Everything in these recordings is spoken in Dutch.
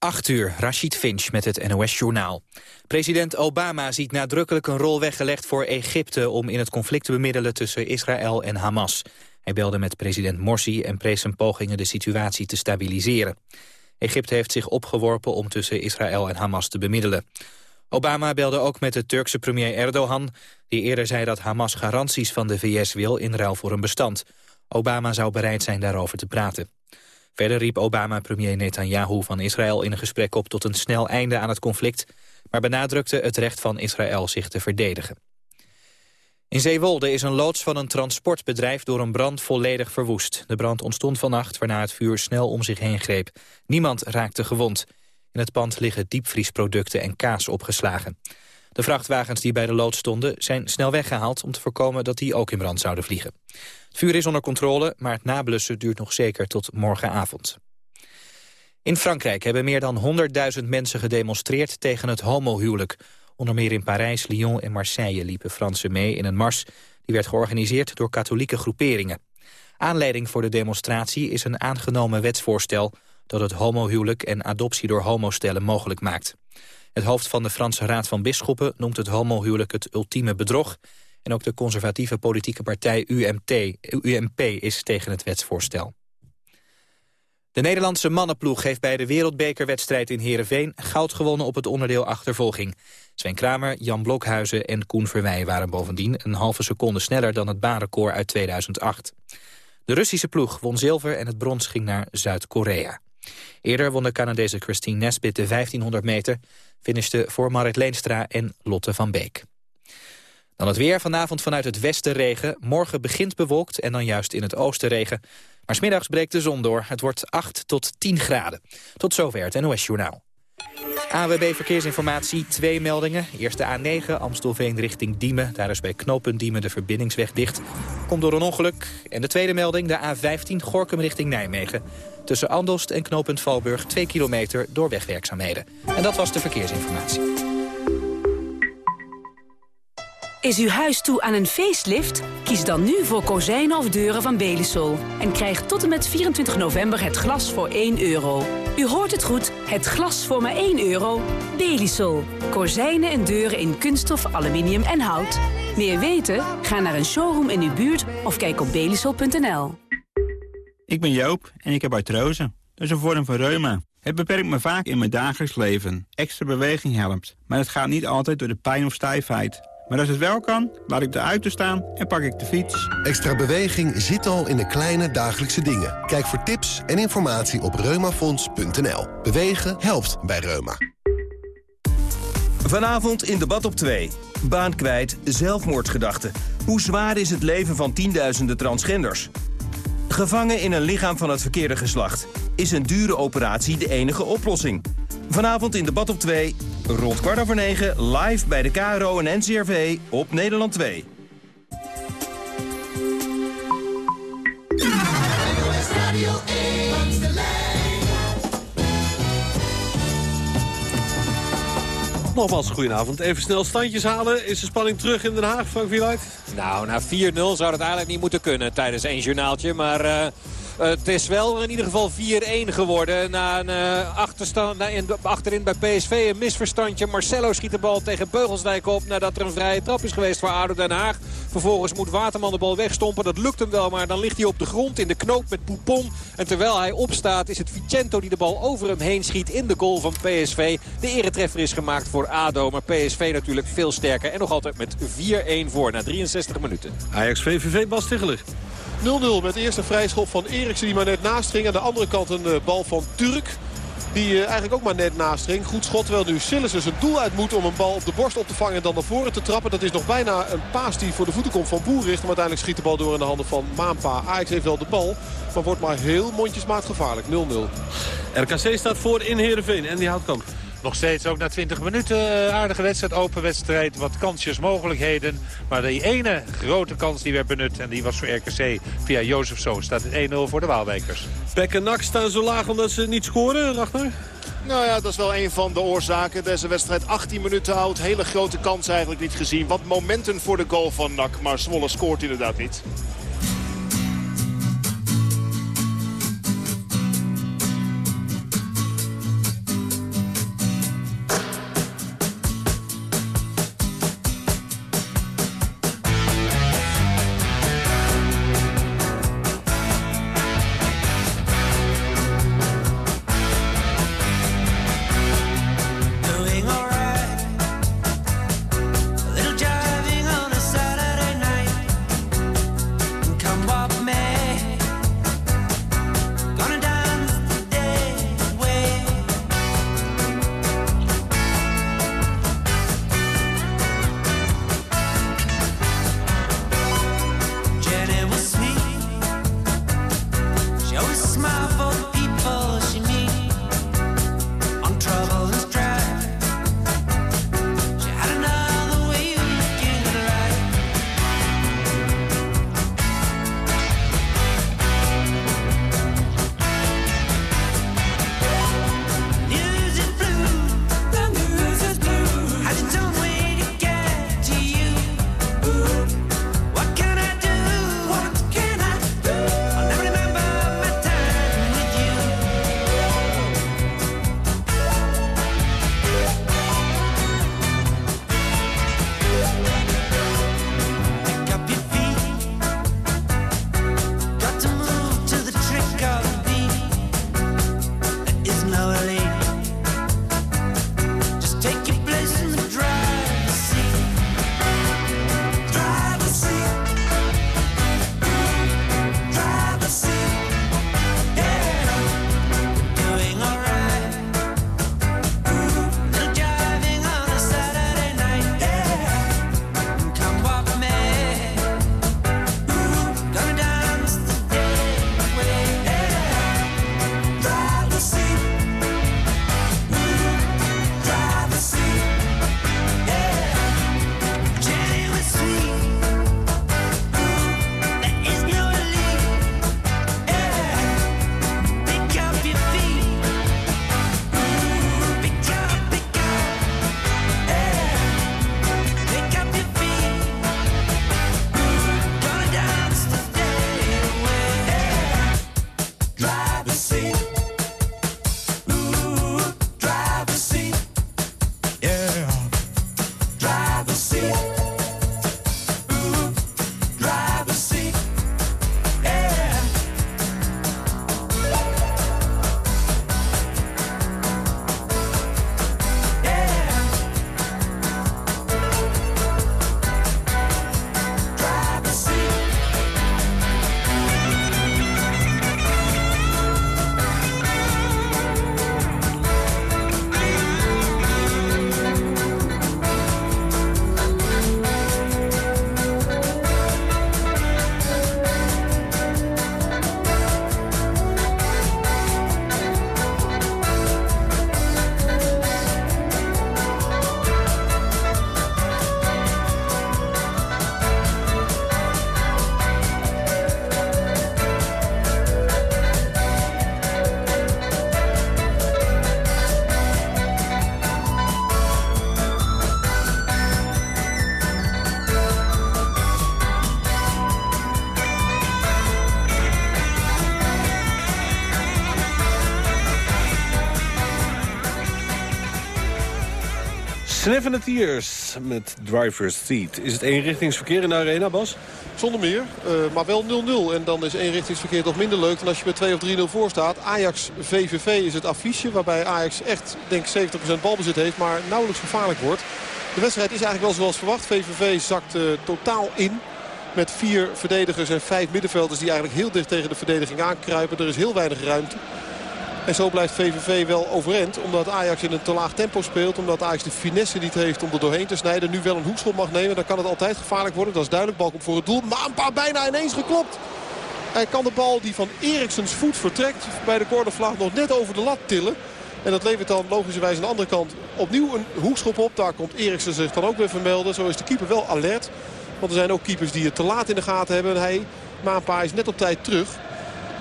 8 uur, Rashid Finch met het NOS-journaal. President Obama ziet nadrukkelijk een rol weggelegd voor Egypte... om in het conflict te bemiddelen tussen Israël en Hamas. Hij belde met president Morsi en prees zijn pogingen de situatie te stabiliseren. Egypte heeft zich opgeworpen om tussen Israël en Hamas te bemiddelen. Obama belde ook met de Turkse premier Erdogan... die eerder zei dat Hamas garanties van de VS wil in ruil voor een bestand. Obama zou bereid zijn daarover te praten. Verder riep Obama premier Netanyahu van Israël in een gesprek op tot een snel einde aan het conflict, maar benadrukte het recht van Israël zich te verdedigen. In Zeewolde is een loods van een transportbedrijf door een brand volledig verwoest. De brand ontstond vannacht, waarna het vuur snel om zich heen greep. Niemand raakte gewond. In het pand liggen diepvriesproducten en kaas opgeslagen. De vrachtwagens die bij de loods stonden zijn snel weggehaald... om te voorkomen dat die ook in brand zouden vliegen. Het vuur is onder controle, maar het nablussen duurt nog zeker tot morgenavond. In Frankrijk hebben meer dan 100.000 mensen gedemonstreerd tegen het homohuwelijk. Onder meer in Parijs, Lyon en Marseille liepen Fransen mee in een mars... die werd georganiseerd door katholieke groeperingen. Aanleiding voor de demonstratie is een aangenomen wetsvoorstel... dat het homohuwelijk en adoptie door homostellen mogelijk maakt. Het hoofd van de Franse Raad van Bisschoppen noemt het homohuwelijk het ultieme bedrog... En ook de conservatieve politieke partij UMP is tegen het wetsvoorstel. De Nederlandse mannenploeg heeft bij de wereldbekerwedstrijd in Heerenveen... goud gewonnen op het onderdeel achtervolging. Sven Kramer, Jan Blokhuizen en Koen Verwij waren bovendien... een halve seconde sneller dan het baanrecord uit 2008. De Russische ploeg won zilver en het brons ging naar Zuid-Korea. Eerder won de Canadese Christine Nesbitt de 1500 meter... finishte voor Marit Leenstra en Lotte van Beek. Dan het weer vanavond vanuit het westen regen. Morgen begint bewolkt en dan juist in het oosten regen. Maar smiddags breekt de zon door. Het wordt 8 tot 10 graden. Tot zover het NOS Journaal. AWB Verkeersinformatie, twee meldingen. Eerst de A9, Amstelveen richting Diemen. Daar is bij knooppunt Diemen de verbindingsweg dicht. Komt door een ongeluk. En de tweede melding, de A15, Gorkum richting Nijmegen. Tussen Andelst en knooppunt Valburg 2 kilometer door wegwerkzaamheden. En dat was de verkeersinformatie. Is uw huis toe aan een facelift? Kies dan nu voor kozijnen of deuren van Belisol. En krijg tot en met 24 november het glas voor 1 euro. U hoort het goed, het glas voor maar 1 euro. Belisol. Kozijnen en deuren in kunststof, aluminium en hout. Meer weten? Ga naar een showroom in uw buurt of kijk op belisol.nl. Ik ben Joop en ik heb artrose. Dat is een vorm van reuma. Het beperkt me vaak in mijn dagelijks leven. Extra beweging helpt. Maar het gaat niet altijd door de pijn of stijfheid. Maar als het wel kan, laat ik de auto staan en pak ik de fiets. Extra beweging zit al in de kleine dagelijkse dingen. Kijk voor tips en informatie op reumafonds.nl. Bewegen helpt bij Reuma. Vanavond in debat op 2. Baan kwijt, zelfmoordgedachten. Hoe zwaar is het leven van tienduizenden transgenders? Gevangen in een lichaam van het verkeerde geslacht. Is een dure operatie de enige oplossing? Vanavond in debat op 2, rond kwart over 9, live bij de KRO en NCRV op Nederland 2. Nogmaals, goedenavond. Even snel standjes halen. Is de spanning terug in Den Haag, Frank Wieluid? Nou, na 4-0 zou het eigenlijk niet moeten kunnen tijdens één journaaltje. Maar... Uh... Eh, het is wel in ieder geval 4-1 geworden. Na een uh, achterstand, na in, achterin bij PSV een misverstandje. Marcelo schiet de bal tegen Beugelsdijk op nadat er een vrije trap is geweest voor ADO Den Haag. Vervolgens moet Waterman de bal wegstompen. Dat lukt hem wel, maar dan ligt hij op de grond in de knoop met Poupon. En terwijl hij opstaat is het Vicento die de bal over hem heen schiet in de goal van PSV. De eretreffer is gemaakt voor ADO, maar PSV natuurlijk veel sterker. En nog altijd met 4-1 voor na 63 minuten. Ajax VVV Bas Ticheler. 0-0 met de eerste vrijschop van Eriksen die maar net naast ging. Aan de andere kant een eh, bal van Turk. Die uh, eigenlijk ook maar net naast ging. Goed schot, terwijl nu Sillissen zijn doel uit moet om een bal op de borst op te vangen en dan naar voren te trappen. Dat is nog bijna een paas die voor de voeten komt van Boerricht. Maar uiteindelijk schiet de bal door in de handen van Maanpa. Ajax heeft wel de bal, maar wordt maar heel mondjesmaat gevaarlijk. 0-0. RKC staat voor in Heerenveen en die houdt kamp. Nog steeds ook na 20 minuten eh, aardige wedstrijd, open wedstrijd. Wat kansjes, mogelijkheden. Maar die ene grote kans die werd benut. En die was voor RKC via Jozef Zo. Staat het 1-0 voor de Waalwijkers. Pek en Nak staan zo laag omdat ze niet scoren, Ragnar? Nou ja, dat is wel een van de oorzaken. Deze wedstrijd 18 minuten oud. Hele grote kans eigenlijk niet gezien. Wat momenten voor de goal van Nak. Maar Zwolle scoort inderdaad niet. Sniffing the Tears met Driver's Seat. Is het eenrichtingsverkeer in de arena, Bas? Zonder meer, uh, maar wel 0-0. En dan is eenrichtingsverkeer toch minder leuk dan als je met 2 of 3-0 voor staat. Ajax-VVV is het affiche waarbij Ajax echt denk 70% balbezit heeft, maar nauwelijks gevaarlijk wordt. De wedstrijd is eigenlijk wel zoals verwacht. VVV zakt uh, totaal in. Met vier verdedigers en vijf middenvelders die eigenlijk heel dicht tegen de verdediging aankruipen. Er is heel weinig ruimte. En zo blijft VVV wel overeind. Omdat Ajax in een te laag tempo speelt. Omdat Ajax de finesse niet heeft om er doorheen te snijden. Nu wel een hoekschop mag nemen. Dan kan het altijd gevaarlijk worden. Dat is duidelijk. Bal komt voor het doel. Maar een paar bijna ineens geklopt. Hij kan de bal die van Eriksens voet vertrekt bij de cornervlag nog net over de lat tillen. En dat levert dan logischerwijs aan de andere kant opnieuw een hoekschop op. Daar komt Eriksen zich dan ook weer vermelden. Zo is de keeper wel alert. Want er zijn ook keepers die het te laat in de gaten hebben. En hij, Maanpa, is net op tijd terug.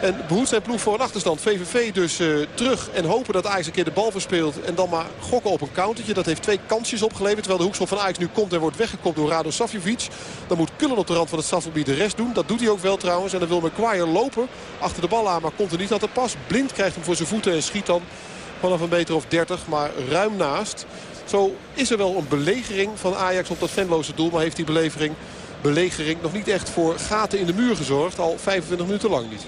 En behoedt zijn ploeg voor een achterstand. VVV dus uh, terug en hopen dat Ajax een keer de bal verspeelt. En dan maar gokken op een countertje. Dat heeft twee kansjes opgeleverd. Terwijl de hoekschop van Ajax nu komt en wordt weggekopt door Rado Savjevic. Dan moet Kullen op de rand van het strafgebied de rest doen. Dat doet hij ook wel trouwens. En dan wil McQuire lopen achter de bal aan. Maar komt er niet aan te pas. Blind krijgt hem voor zijn voeten en schiet dan vanaf een meter of 30. Maar ruim naast. Zo is er wel een belegering van Ajax op dat Venloze doel. Maar heeft die belevering, belegering nog niet echt voor gaten in de muur gezorgd. Al 25 minuten lang niet.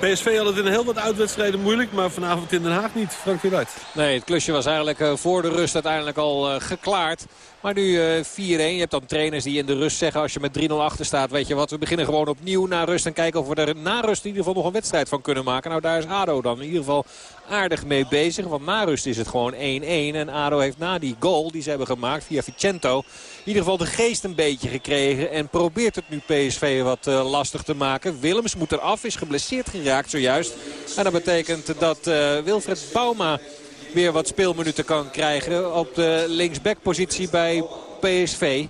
PSV had het in heel wat uitwedstrijden moeilijk, maar vanavond in Den Haag niet. Frank Wieluid. Nee, het klusje was eigenlijk eh, voor de rust uiteindelijk al uh, geklaard. Maar nu uh, eh, 4-1. Je hebt dan trainers die in de rust zeggen als je met 3-0 achter staat. Weet je wat, we beginnen gewoon opnieuw naar rust. En kijken of we er na rust in ieder geval nog een wedstrijd van kunnen maken. Nou, daar is ADO dan in ieder geval aardig mee bezig. Want na rust is het gewoon 1-1. En ADO heeft na die goal die ze hebben gemaakt via Vicento... in ieder geval de geest een beetje gekregen. En probeert het nu PSV wat uh, lastig te maken. Willems moet eraf, is geblesseerd geraakt zojuist. En dat betekent dat uh, Wilfred Bauma weer wat speelminuten kan krijgen op de linksbackpositie bij PSV.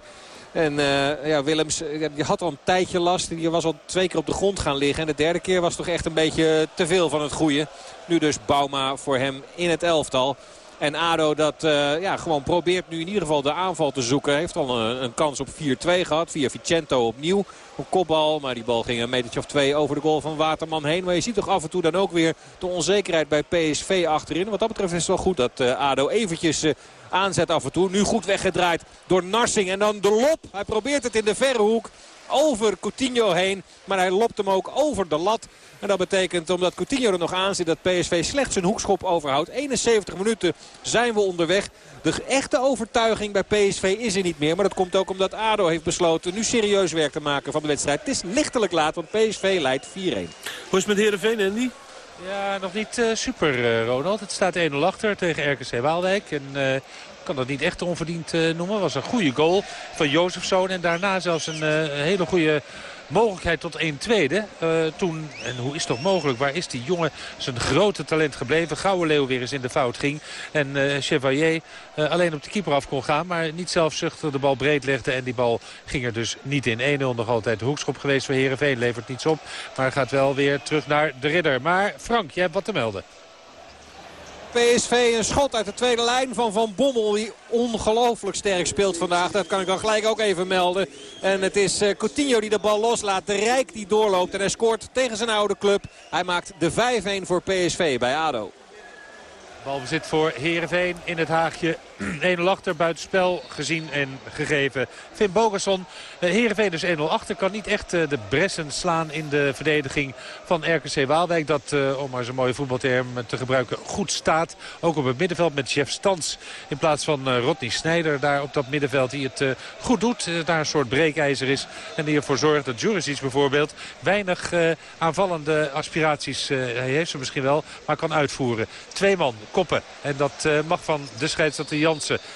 En uh, ja, Willems je had al een tijdje last. Die was al twee keer op de grond gaan liggen. En de derde keer was toch echt een beetje te veel van het goede. Nu dus Bauma voor hem in het elftal. En ADO dat uh, ja, gewoon probeert nu in ieder geval de aanval te zoeken. Heeft al een, een kans op 4-2 gehad. Via Vicento opnieuw. Een kopbal, maar die bal ging een metertje of twee over de goal van Waterman heen. Maar je ziet toch af en toe dan ook weer de onzekerheid bij PSV achterin. Wat dat betreft is het wel goed dat uh, ADO eventjes... Uh, aanzet af en toe. Nu goed weggedraaid door Narsing. En dan de lop. Hij probeert het in de verre hoek over Coutinho heen. Maar hij lopt hem ook over de lat. En dat betekent, omdat Coutinho er nog aan zit, dat PSV slechts een hoekschop overhoudt. 71 minuten zijn we onderweg. De echte overtuiging bij PSV is er niet meer. Maar dat komt ook omdat ADO heeft besloten nu serieus werk te maken van de wedstrijd. Het is lichtelijk laat, want PSV leidt 4-1. Hoe is het met Heerenveen, Andy? Ja, nog niet uh, super, uh, Ronald. Het staat 1-0 achter tegen RKC Waalwijk. En uh, kan dat niet echt onverdiend noemen. Het was een goede goal van Jozefzoon. En daarna zelfs een hele goede mogelijkheid tot 1 tweede. Uh, toen, en hoe is het toch mogelijk, waar is die jongen zijn grote talent gebleven? Gouden Leeuw weer eens in de fout ging. En uh, Chevalier alleen op de keeper af kon gaan. Maar niet zelfzuchtig de bal breed legde. En die bal ging er dus niet in. 1-0 nog altijd de hoekschop geweest voor Herenveen. Levert niets op. Maar gaat wel weer terug naar de ridder. Maar Frank, jij hebt wat te melden. PSV een schot uit de tweede lijn van Van Bommel. Die ongelooflijk sterk speelt vandaag. Dat kan ik dan gelijk ook even melden. En het is eh, Coutinho die de bal loslaat. De Rijk die doorloopt en hij scoort tegen zijn oude club. Hij maakt de 5-1 voor PSV bij ADO. Balbezit voor Heerenveen in het haagje. 1-0 achter, buitenspel gezien en gegeven. Finn Bogerson, eh, Heerenveen dus 1-0 achter. Kan niet echt eh, de bressen slaan in de verdediging van RKC Waalwijk. Dat, eh, om maar zo'n mooie voetbalterm te gebruiken, goed staat. Ook op het middenveld met Jeff Stans in plaats van Rodney Snijder. Daar op dat middenveld die het goed doet. Daar een soort breekijzer is. En die ervoor zorgt dat Juricic bijvoorbeeld weinig aanvallende aspiraties hij heeft ze misschien wel, maar kan uitvoeren. Twee man koppen. En dat mag van de scheidsrechter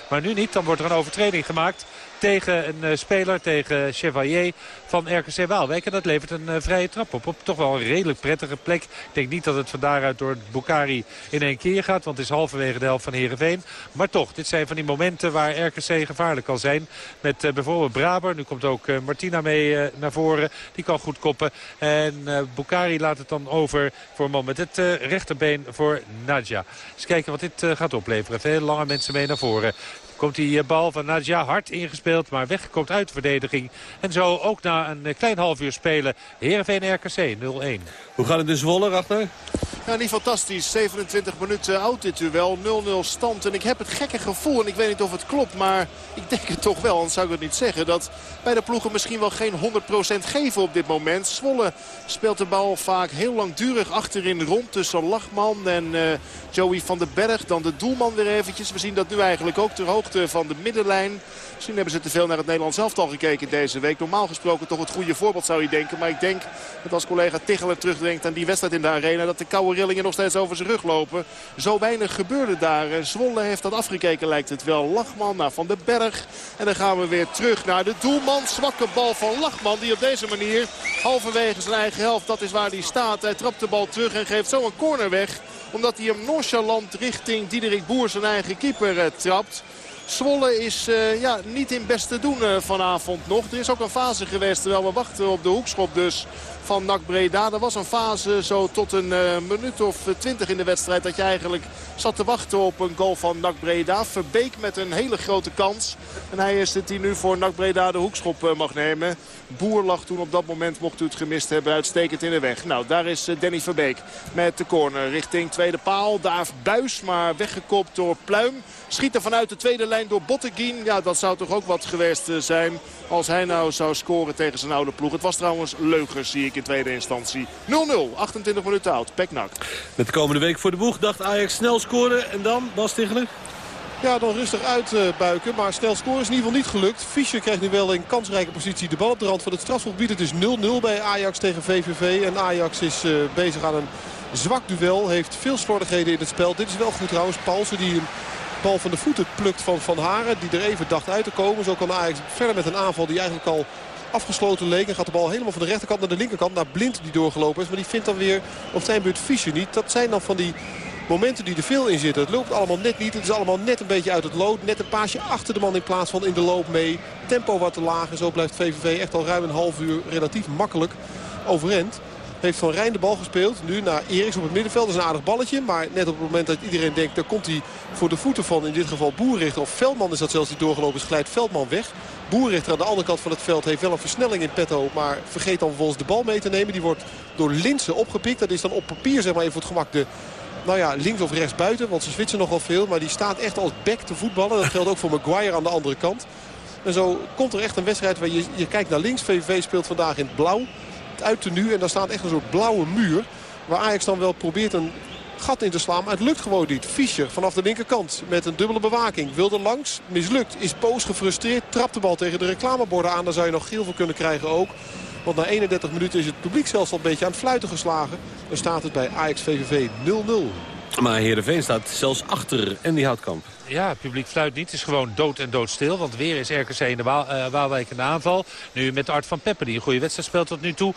Maar nu niet, dan wordt er een overtreding gemaakt tegen een uh, speler, tegen Chevalier van RKC Waalwijk. En dat levert een uh, vrije trap op. Op toch wel een redelijk prettige plek. Ik denk niet dat het van daaruit door Bukari in één keer gaat. Want het is halverwege de helft van Heerenveen. Maar toch, dit zijn van die momenten waar RKC gevaarlijk kan zijn. Met uh, bijvoorbeeld Braber. Nu komt ook Martina mee naar voren. Die kan goed koppen. En Bukari laat het dan over voor een moment. Het rechterbeen voor Nadja. Eens kijken wat dit gaat opleveren. Veel lange mensen mee naar voren. Komt die eh, bal van Nadja hard ingespeeld, maar weggekomt uit de verdediging. En zo ook na een eh, klein half uur spelen Heerenveen RKC 0-1. Hoe gaat het in Zwolle, Ragnar? Ja, niet fantastisch. 27 minuten oud dit duel. 0-0 stand. En ik heb het gekke gevoel, en ik weet niet of het klopt, maar ik denk het toch wel, anders zou ik het niet zeggen, dat bij de ploegen misschien wel geen 100% geven op dit moment. Zwolle speelt de bal vaak heel langdurig achterin rond tussen Lachman en uh, Joey van den Berg. Dan de doelman weer eventjes. We zien dat nu eigenlijk ook ter hoogte van de middenlijn. Misschien hebben ze te veel naar het Nederlands elftal gekeken deze week. Normaal gesproken toch het goede voorbeeld zou je denken. Maar ik denk dat als collega Ticheler terugdenkt aan die wedstrijd in de arena... dat de koude rillingen nog steeds over zijn rug lopen. Zo weinig gebeurde daar. Zwolle heeft dat afgekeken lijkt het wel. Lachman naar Van den Berg. En dan gaan we weer terug naar de doelman. Zwakke bal van Lachman die op deze manier halverwege zijn eigen helft... dat is waar hij staat. Hij trapt de bal terug en geeft zo een corner weg. Omdat hij hem nonchalant richting Diederik Boer zijn eigen keeper eh, trapt. Zwolle is uh, ja, niet in beste doen uh, vanavond nog. Er is ook een fase geweest terwijl we wachten op de hoekschop dus van NAC Breda. Er was een fase zo tot een uh, minuut of twintig in de wedstrijd dat je eigenlijk zat te wachten op een goal van NAC Breda. Verbeek met een hele grote kans. En hij is het die nu voor NAC Breda de hoekschop mag nemen. Boer lag toen op dat moment, mocht u het gemist hebben, uitstekend in de weg. Nou, daar is Danny Verbeek met de corner richting tweede paal. Daar Buis, maar weggekopt door Pluim. Schiet er vanuit de tweede lijn door Botteguin. Ja, dat zou toch ook wat geweest eh, zijn als hij nou zou scoren tegen zijn oude ploeg. Het was trouwens leugens, zie ik in tweede instantie. 0-0, 28 minuten oud, Peknak. Met de komende week voor de boeg dacht Ajax snel scoren. En dan, Bas Tichelen? Ja, dan rustig uitbuiken. Maar snel scoren is in ieder geval niet gelukt. Fischer krijgt nu wel in kansrijke positie de bal op de rand van het strafschopgebied. Het is 0-0 bij Ajax tegen VVV. En Ajax is uh, bezig aan een zwak duel. Heeft veel slordigheden in het spel. Dit is wel goed trouwens. Paulsen die een bal van de voeten plukt van Van Haren. Die er even dacht uit te komen. Zo kan Ajax verder met een aanval die eigenlijk al afgesloten leek. En gaat de bal helemaal van de rechterkant naar de linkerkant. Naar Blind die doorgelopen is. Maar die vindt dan weer op zijn beurt Fischer niet. Dat zijn dan van die momenten die er veel in zitten. Het loopt allemaal net niet. Het is allemaal net een beetje uit het lood. Net een paasje achter de man in plaats van in de loop mee. Tempo wat te laag. En zo blijft VVV echt al ruim een half uur relatief makkelijk overend. Heeft Van Rijn de bal gespeeld. Nu naar Eriks op het middenveld. Dat is een aardig balletje. Maar net op het moment dat iedereen denkt... daar komt hij voor de voeten van in dit geval Boerrichter. Of Veldman is dat zelfs die doorgelopen is. Glijdt Veldman weg. Boerrichter aan de andere kant van het veld heeft wel een versnelling in petto. Maar vergeet dan vervolgens de bal mee te nemen. Die wordt door Linsen opgepikt. Dat is dan op papier zeg maar even voor het gemak de nou ja, links of rechts buiten. Want ze switchen nogal veel. Maar die staat echt als back te voetballen. Dat geldt ook voor Maguire aan de andere kant. En zo komt er echt een wedstrijd waar je, je kijkt naar links. VVV speelt vandaag in het blauw uit nu. En daar staat echt een soort blauwe muur. Waar Ajax dan wel probeert een gat in te slaan. Maar het lukt gewoon niet. Fischer vanaf de linkerkant met een dubbele bewaking. Wilde langs. Mislukt. Is Poos gefrustreerd. Trapt de bal tegen de reclameborden aan. Daar zou je nog geel voor kunnen krijgen ook. Want na 31 minuten is het publiek zelfs al een beetje aan het fluiten geslagen. Dan staat het bij Ajax VVV 0-0. Maar Heerenveen staat zelfs achter en die Houtkamp. Ja, het publiek fluit niet. Het is gewoon dood en doodstil. Want weer is RKC in de Waal, uh, Waalwijk in de aanval. Nu met Art van Peppen die een goede wedstrijd speelt tot nu toe.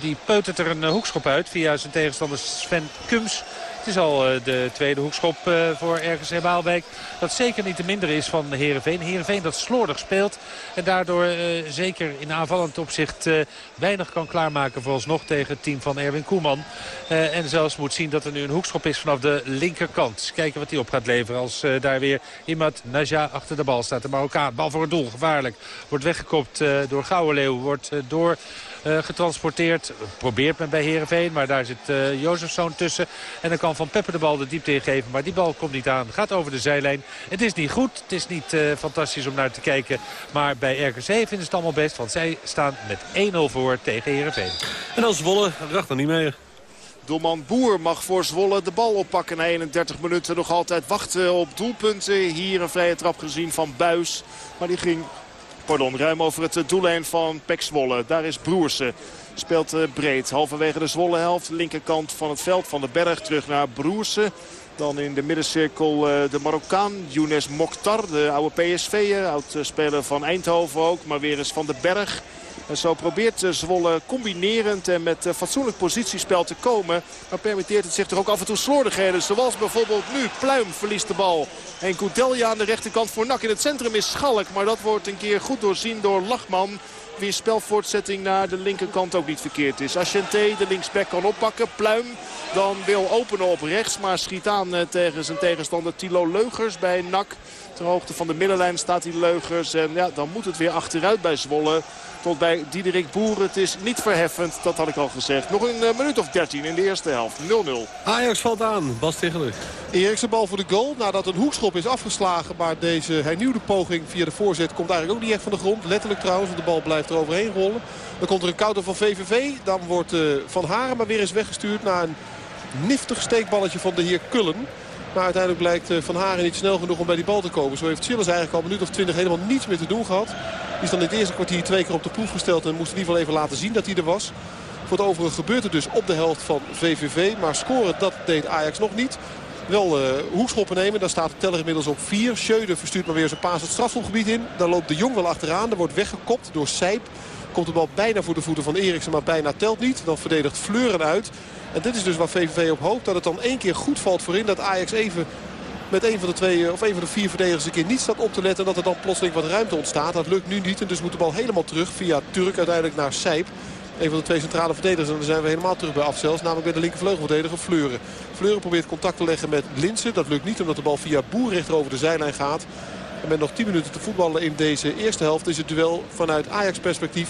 die peutert er een uh, hoekschop uit via zijn tegenstander Sven Kums. Het is al uh, de tweede hoekschop voor RKC Waalwijk. Dat zeker niet te minder is van Heerenveen. Heerenveen dat slordig speelt. En daardoor zeker in aanvallend opzicht weinig kan klaarmaken vooralsnog tegen het team van Erwin Koeman. en zelfs moet zien dat er nu een hoekschop is vanaf de linkerkant. Kijken wat hij op gaat leveren als daar weer iemand Naja achter de bal staat. De Marokkaan, bal voor het doel, gevaarlijk. Wordt weggekopt door Gouwenleeuw, wordt door... Uh, getransporteerd. Probeert men bij Herenveen, maar daar zit uh, Jozefzoon tussen. En dan kan Van Peppe de bal de diepte ingeven, maar die bal komt niet aan. Gaat over de zijlijn. Het is niet goed, het is niet uh, fantastisch om naar te kijken. Maar bij RKC vinden ze het allemaal best, want zij staan met 1-0 voor tegen Herenveen. En als Zwolle, racht er niet meer. Doelman Boer mag voor Zwolle de bal oppakken na 31 minuten. Nog altijd wachten op doelpunten. Hier een vrije trap gezien van Buis. Maar die ging pardon, ruim over het doellijn van Pek Zwolle. Daar is Broersen. Speelt eh, breed. Halverwege de Zwolle helft. Linkerkant van het veld van de berg. Terug naar Broersen. Dan in de middencirkel eh, de Marokkaan, Younes Mokhtar, de oude PSV, oud-speler van Eindhoven ook. Maar weer eens van de Berg. Zo probeert Zwolle combinerend en met fatsoenlijk positiespel te komen. Maar permitteert het zich toch ook af en toe slordigheden. Zoals bijvoorbeeld nu Pluim verliest de bal. En Koudelja aan de rechterkant voor Nak in het centrum is Schalk. Maar dat wordt een keer goed doorzien door Lachman. weer spelvoortzetting naar de linkerkant ook niet verkeerd is. Asciente de linksback kan oppakken. Pluim dan wil openen op rechts. Maar schiet aan tegen zijn tegenstander Tilo Leugers bij NAC. Ter hoogte van de middenlijn staat die Leugers. En ja, dan moet het weer achteruit bij Zwolle tot bij Diederik Boer. Het is niet verheffend, dat had ik al gezegd. Nog een uh, minuut of 13 in de eerste helft. 0-0. Ajax valt aan. Bas Tegeler. Eriksen bal voor de goal. Nadat een hoekschop is afgeslagen. Maar deze hernieuwde poging via de voorzet komt eigenlijk ook niet echt van de grond. Letterlijk trouwens, want de bal blijft er overheen rollen. Dan komt er een counter van VVV. Dan wordt uh, Van Haren maar weer eens weggestuurd naar een niftig steekballetje van de heer Kullen. Maar uiteindelijk blijkt eh, Van Haren niet snel genoeg om bij die bal te komen. Zo heeft Chillers eigenlijk al een minuut of twintig helemaal niets meer te doen gehad. Die is dan in het eerste kwartier twee keer op de proef gesteld. En moest in ieder geval even laten zien dat hij er was. Voor het overige gebeurt het dus op de helft van VVV. Maar scoren, dat deed Ajax nog niet. Wel uh, hoekschoppen nemen. Daar staat teller inmiddels op 4. Schöne verstuurt maar weer zijn paas het strafschopgebied in. Daar loopt de Jong wel achteraan. Er wordt weggekopt door Sijp. Komt de bal bijna voor de voeten van Eriksen, maar bijna telt niet. Dan verdedigt Fleuren uit. En dit is dus waar VVV op hoopt. Dat het dan één keer goed valt voorin. Dat Ajax even met een van de twee of een van de vier verdedigers een keer niet staat op te letten. En dat er dan plotseling wat ruimte ontstaat. Dat lukt nu niet. En dus moet de bal helemaal terug via Turk uiteindelijk naar Sijp. Een van de twee centrale verdedigers. En dan zijn we helemaal terug bij Afzels. Namelijk bij de linkervleugelverdediger Fleuren. Fleuren probeert contact te leggen met Linsen. Dat lukt niet omdat de bal via Boer rechter over de zijlijn gaat. En met nog 10 minuten te voetballen in deze eerste helft is het duel vanuit Ajax perspectief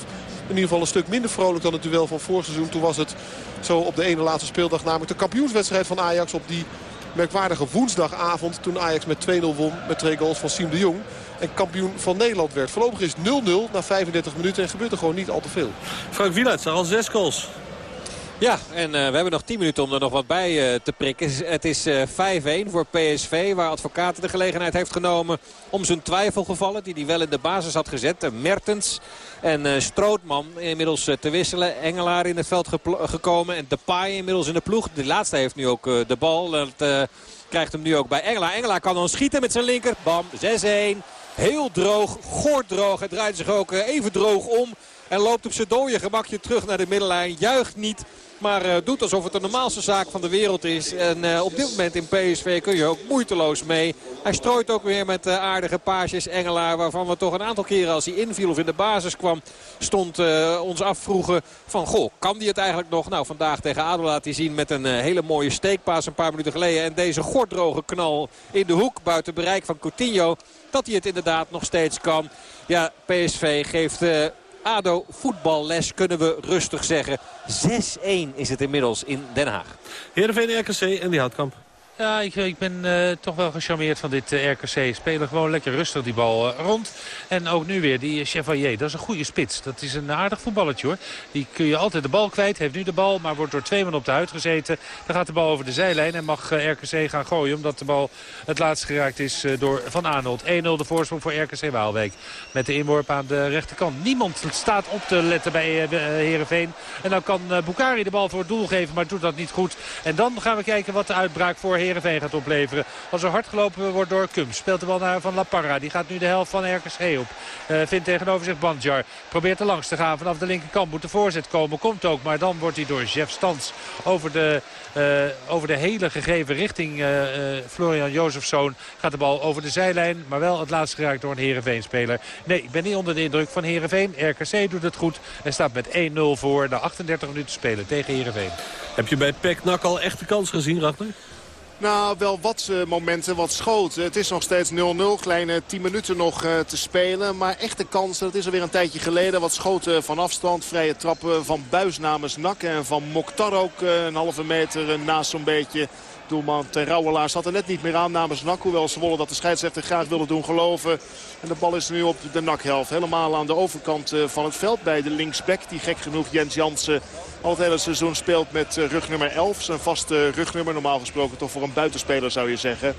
in ieder geval een stuk minder vrolijk dan het duel van vorig seizoen. Toen was het zo op de ene laatste speeldag namelijk de kampioenswedstrijd van Ajax op die merkwaardige woensdagavond. Toen Ajax met 2-0 won met twee goals van Siem de Jong. En kampioen van Nederland werd. Voorlopig is 0-0 na 35 minuten en gebeurt er gewoon niet al te veel. Frank Wieluid, al zes goals. Ja, en uh, we hebben nog 10 minuten om er nog wat bij uh, te prikken. Het is uh, 5-1 voor PSV, waar advocaten de gelegenheid heeft genomen om zijn twijfelgevallen... die hij wel in de basis had gezet, Mertens en Strootman inmiddels te wisselen. Engelaar in het veld gekomen en Depay inmiddels in de ploeg. De laatste heeft nu ook de bal. Dat krijgt hem nu ook bij Engelaar. Engelaar kan dan schieten met zijn linker. Bam, 6-1. Heel droog, droog. Het draait zich ook even droog om. En loopt op zijn dode gemakje terug naar de middenlijn. Juicht niet. Maar uh, doet alsof het de normaalste zaak van de wereld is. En uh, op dit moment in PSV kun je ook moeiteloos mee. Hij strooit ook weer met uh, aardige paasjes Engelaar. Waarvan we toch een aantal keren als hij inviel of in de basis kwam. Stond ons afvroegen van goh, kan die het eigenlijk nog? Nou vandaag tegen Adel laat hij zien met een hele mooie steekpaas een paar minuten geleden. En deze gorddroge knal in de hoek buiten bereik van Coutinho. Dat hij het inderdaad nog steeds kan. Ja, PSV geeft ADO voetballes kunnen we rustig zeggen. 6-1 is het inmiddels in Den Haag. Heerenveen RKC en die Houtkamp. Ja, ik, ik ben uh, toch wel gecharmeerd van dit uh, RKC. Spelen gewoon lekker rustig die bal rond. En ook nu weer die Chevalier. Dat is een goede spits. Dat is een aardig voetballetje hoor. Die kun je altijd de bal kwijt. Heeft nu de bal, maar wordt door twee man op de huid gezeten. Dan gaat de bal over de zijlijn en mag RKC gaan gooien. Omdat de bal het laatst geraakt is door Van Arnold. 1-0 de voorsprong voor RKC Waalwijk. Met de inworp aan de rechterkant. Niemand staat op te letten bij Heerenveen. En dan kan Bukari de bal voor het doel geven, maar doet dat niet goed. En dan gaan we kijken wat de uitbraak voor Heerenveen gaat opleveren. Als er hard gelopen wordt door Kum. Speelt de bal naar Van La Parra. Die gaat nu de helft van RKC op. Uh, vindt tegenover zich Bandjar. Probeert er langs te gaan vanaf de linkerkant. Moet de voorzet komen. Komt ook. Maar dan wordt hij door Jeff Stans over de, uh, over de hele gegeven richting uh, Florian Jozefzoon. Gaat de bal over de zijlijn. Maar wel het laatst geraakt door een Heerenveen-speler. Nee, ik ben niet onder de indruk van Heerenveen. RKC doet het goed. En staat met 1-0 voor na 38 minuten spelen tegen Heerenveen. Heb je bij Pek Nak al echte kans gezien, Ragnar? Nou, wel wat uh, momenten, wat schoten. Het is nog steeds 0-0, kleine 10 minuten nog uh, te spelen. Maar echte kansen, dat is alweer een tijdje geleden. Wat schoten van afstand, vrije trappen van Buis namens Nak. En van Mokhtar ook uh, een halve meter naast zo'n beetje. Doelman ten Rauwelaar zat er net niet meer aan namens Nak. Hoewel ze willen dat de scheidsrechter graag wilde doen geloven. En de bal is nu op de Nakhelft. Helemaal aan de overkant van het veld bij de linksback. Die gek genoeg Jens Jansen al het hele seizoen speelt met rugnummer 11. Zijn vaste rugnummer. Normaal gesproken toch voor een buitenspeler zou je zeggen.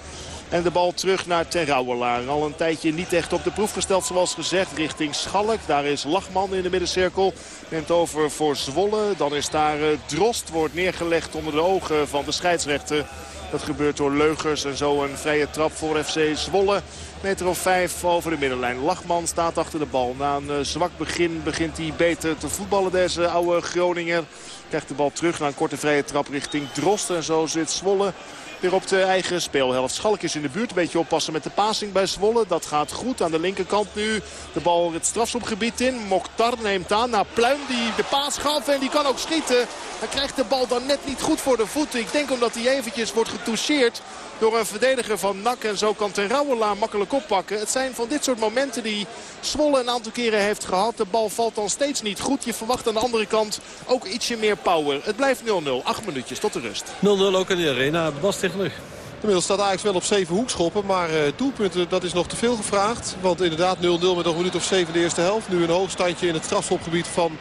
En de bal terug naar Ten Rouwelaar. Al een tijdje niet echt op de proef gesteld zoals gezegd. Richting Schalk. Daar is Lachman in de middencirkel. Neemt over voor Zwolle. Dan is daar Drost. Wordt neergelegd onder de ogen van de scheidsrechter. Dat gebeurt door Leugers en zo een vrije trap voor FC Zwolle. Meter of vijf over de middenlijn. Lachman staat achter de bal. Na een zwak begin begint hij beter te voetballen deze oude Groninger. Krijgt de bal terug naar een korte vrije trap richting Drost. En zo zit Zwolle weer op de eigen speelhelft. Schalk is in de buurt. Een beetje oppassen met de passing bij Zwolle. Dat gaat goed. Aan de linkerkant nu de bal het strafschopgebied in. Mokhtar neemt aan naar Pluim die de paas gaf. En die kan ook schieten. Hij krijgt de bal dan net niet goed voor de voeten. Ik denk omdat hij eventjes wordt getoucheerd door een verdediger van NAC. En zo kan Ten Rauwela makkelijk oppakken. Het zijn van dit soort momenten die Zwolle een aantal keren heeft gehad. De bal valt dan steeds niet goed. Je verwacht aan de andere kant ook ietsje meer power. Het blijft 0-0. Acht minuutjes tot de rust. 0-0 ook in de arena. Bas Tichler. Inmiddels staat Ajax wel op 7 hoekschoppen. Maar uh, doelpunten, dat is nog te veel gevraagd. Want inderdaad 0-0 met nog een minuut of 7 de eerste helft. Nu een hoogstandje in het strafschopgebied van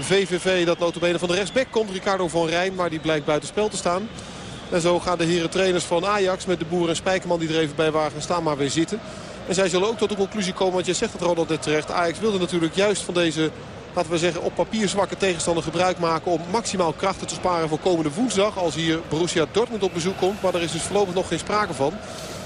VVV. Dat notabene van de rechtsback komt. Ricardo van Rijn. Maar die blijkt buiten spel te staan. En zo gaan de heren trainers van Ajax met de boer en Spijkerman die er even bij waren staan maar weer zitten. En zij zullen ook tot de conclusie komen, want je zegt het Ronald net terecht. Ajax wilde natuurlijk juist van deze, laten we zeggen, op papier zwakke tegenstander gebruik maken... om maximaal krachten te sparen voor komende woensdag als hier Borussia Dortmund op bezoek komt. Maar er is dus voorlopig nog geen sprake van.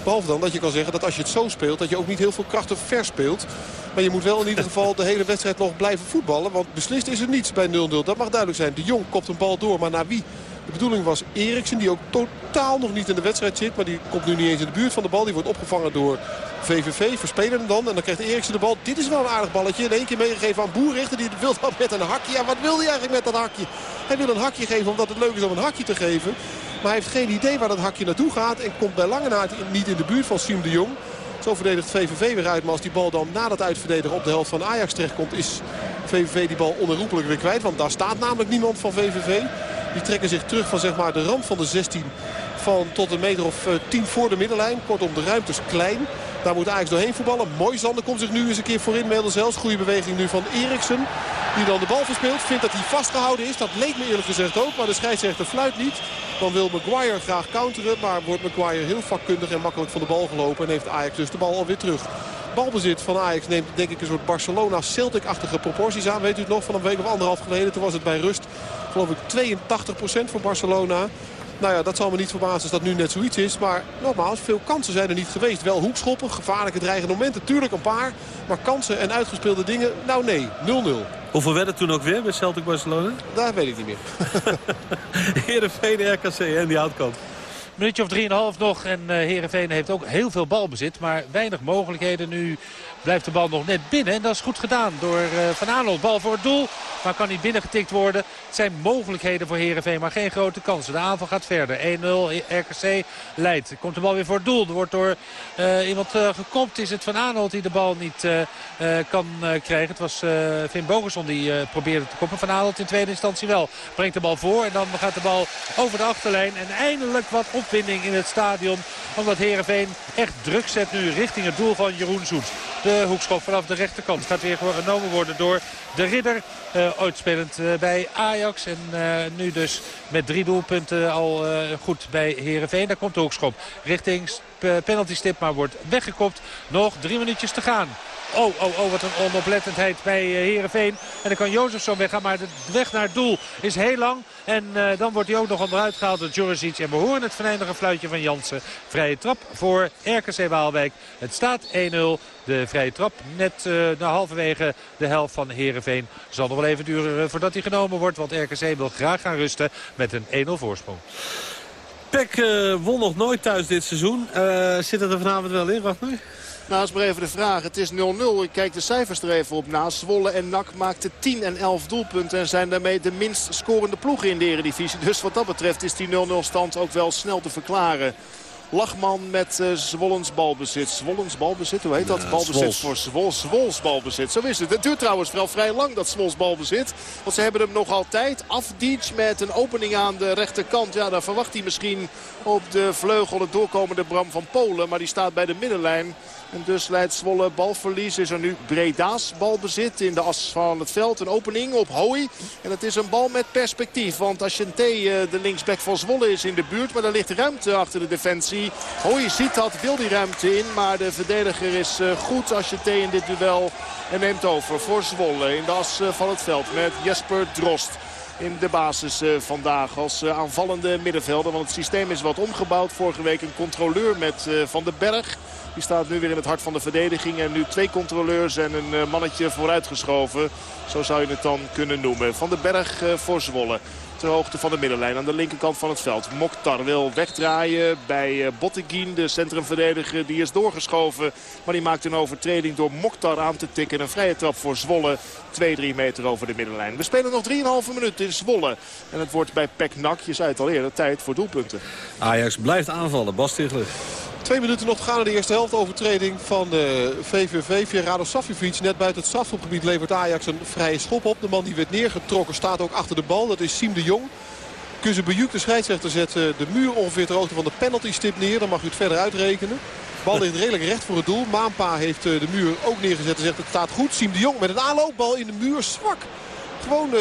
Behalve dan dat je kan zeggen dat als je het zo speelt... dat je ook niet heel veel krachten verspeelt. Maar je moet wel in ieder geval de hele wedstrijd nog blijven voetballen. Want beslist is er niets bij 0-0. Dat mag duidelijk zijn. De Jong kopt een bal door, maar naar wie? De bedoeling was Eriksen, die ook totaal nog niet in de wedstrijd zit. Maar die komt nu niet eens in de buurt van de bal. Die wordt opgevangen door VVV. Verspelen hem dan. En dan krijgt Eriksen de bal. Dit is wel een aardig balletje. In één keer meegegeven aan Boerrichter. Die wil dan met een hakje. Ja, wat wil hij eigenlijk met dat hakje? Hij wil een hakje geven omdat het leuk is om een hakje te geven. Maar hij heeft geen idee waar dat hakje naartoe gaat. En komt bij lange na niet in de buurt van Siem de Jong. Zo verdedigt VVV weer uit. Maar als die bal dan na dat uitverdedigen op de helft van Ajax terechtkomt... is VVV die bal onherroepelijk weer kwijt. Want daar staat namelijk niemand van VVV. Die trekken zich terug van zeg maar, de rand van de 16 van tot een meter of 10 voor de middenlijn. Kortom, de ruimte is klein. Daar moet Ajax doorheen voetballen. Mooi Zander komt zich nu eens een keer voorin melden zelfs. Goede beweging nu van Eriksen. Die dan de bal verspeelt. Vindt dat hij vastgehouden is. Dat leek me eerlijk gezegd ook. Maar de scheidsrechter fluit niet. Dan wil Maguire graag counteren. Maar wordt Maguire heel vakkundig en makkelijk van de bal gelopen. En heeft Ajax dus de bal alweer terug. Balbezit van Ajax neemt denk ik een soort Barcelona-Celtic-achtige proporties aan. Weet u het nog? Van een week of anderhalf geleden. Toen was het bij rust geloof ik 82% voor Barcelona. Nou ja, dat zal me niet verbazen als dat nu net zoiets is. Maar nogmaals, veel kansen zijn er niet geweest. Wel hoekschoppen, gevaarlijke dreigende momenten. Natuurlijk een paar. Maar kansen en uitgespeelde dingen, nou nee, 0-0. Hoeveel werd het toen ook weer bij Celtic Barcelona? Daar weet ik niet meer. Heerenveen, RKC en die outkant. Minuutje of 3,5 nog. En uh, Heerenveen heeft ook heel veel balbezit. Maar weinig mogelijkheden nu blijft de bal nog net binnen. En dat is goed gedaan door uh, Van Aanholt. Bal voor het doel, maar kan niet binnengetikt worden. Het zijn mogelijkheden voor Herenveen, maar geen grote kansen. De aanval gaat verder. 1-0, RKC leidt. Komt de bal weer voor het doel. Er wordt door uh, iemand uh, gekopt. Is het Van Aanholt die de bal niet kan krijgen. Het was Finn Bogerson die probeerde te koppen. Van Aanholt in tweede instantie wel. Brengt de bal voor en dan gaat de bal over de achterlijn. En eindelijk wat opwinding in het stadion. Omdat Herenveen echt druk zet nu richting het doel van Jeroen Zoet. De hoekschop vanaf de rechterkant gaat weer genomen worden door de ridder. Uh, ooit spelend uh, bij Ajax. En uh, nu dus met drie doelpunten al goed bij Herenveen. Daar komt de hoekschop richting penalty stip, maar wordt weggekopt. Nog drie minuutjes te gaan. Oh, oh, oh, wat een onoplettendheid bij Herenveen. En dan kan Jozefson weggaan, maar de weg naar het doel is heel lang. En uh, dan wordt hij ook nog onderuit gehaald door Juricic. En we horen het venijnige fluitje van Jansen. Vrije trap voor RKC Waalwijk. Het staat 1-0. De vrije trap net uh, naar halverwege de helft van Herenveen. Zal nog wel even duren voordat hij genomen wordt. Want RKC wil graag gaan rusten met een 1-0 voorsprong. Peck uh, won nog nooit thuis dit seizoen. zit het er vanavond wel in, Wacht Nou, is maar even de vraag. Het is 0-0. Ik kijk de cijfers er even op na. Zwolle en NAC maakten 10 en 11 doelpunten. En zijn daarmee de minst scorende ploegen in de eredivisie. Dus wat dat betreft is die 0-0 stand ook wel snel te verklaren. Lachman met uh, Zwollens balbezit. Zwollens balbezit, hoe heet dat? Ja, balbezit voor Zwol, Zwols balbezit. Zo is het. Het duurt trouwens wel vrij lang dat Zwols balbezit. Want ze hebben hem nog altijd. Afdiets met een opening aan de rechterkant. Ja, daar verwacht hij misschien op de vleugel het doorkomende Bram van Polen. Maar die staat bij de middenlijn. En dus leidt Zwolle balverlies. Is er nu Breda's balbezit in de as van het veld. Een opening op Hooi. En het is een bal met perspectief. Want Asciente, de linksback van Zwolle, is in de buurt. Maar er ligt ruimte achter de defensie. Hooi ziet dat, wil die ruimte in. Maar de verdediger is goed. Asciente in dit duel. En neemt over voor Zwolle in de as van het veld met Jesper Drost in de basis vandaag als aanvallende middenvelder. Want het systeem is wat omgebouwd. Vorige week een controleur met Van den Berg. Die staat nu weer in het hart van de verdediging. En nu twee controleurs en een uh, mannetje vooruitgeschoven. Zo zou je het dan kunnen noemen. Van den Berg uh, voor Zwolle. ter hoogte van de middenlijn aan de linkerkant van het veld. Mokhtar wil wegdraaien bij Botteguin, de centrumverdediger. Die is doorgeschoven, maar die maakt een overtreding door Mokhtar aan te tikken. Een vrije trap voor Zwolle, 2-3 meter over de middenlijn. We spelen nog 3,5 minuten in Zwolle. En het wordt bij Pek Nak, je zei het al eerder, tijd voor doelpunten. Ajax blijft aanvallen, Bas Stigler. Twee minuten nog te gaan in de eerste helft. Overtreding van de VVV. Via Rado Safivic. Net buiten het strafschopgebied levert Ajax een vrije schop op. De man die werd neergetrokken staat ook achter de bal. Dat is Siem de Jong. Kuzenbejuk, de scheidsrechter, zet de muur ongeveer ter hoogte van de penaltystip neer. Dan mag u het verder uitrekenen. De bal ligt redelijk recht voor het doel. Maanpa heeft de muur ook neergezet en zegt het staat goed. Siem de Jong met een aanloopbal in de muur. Zwak. Gewoon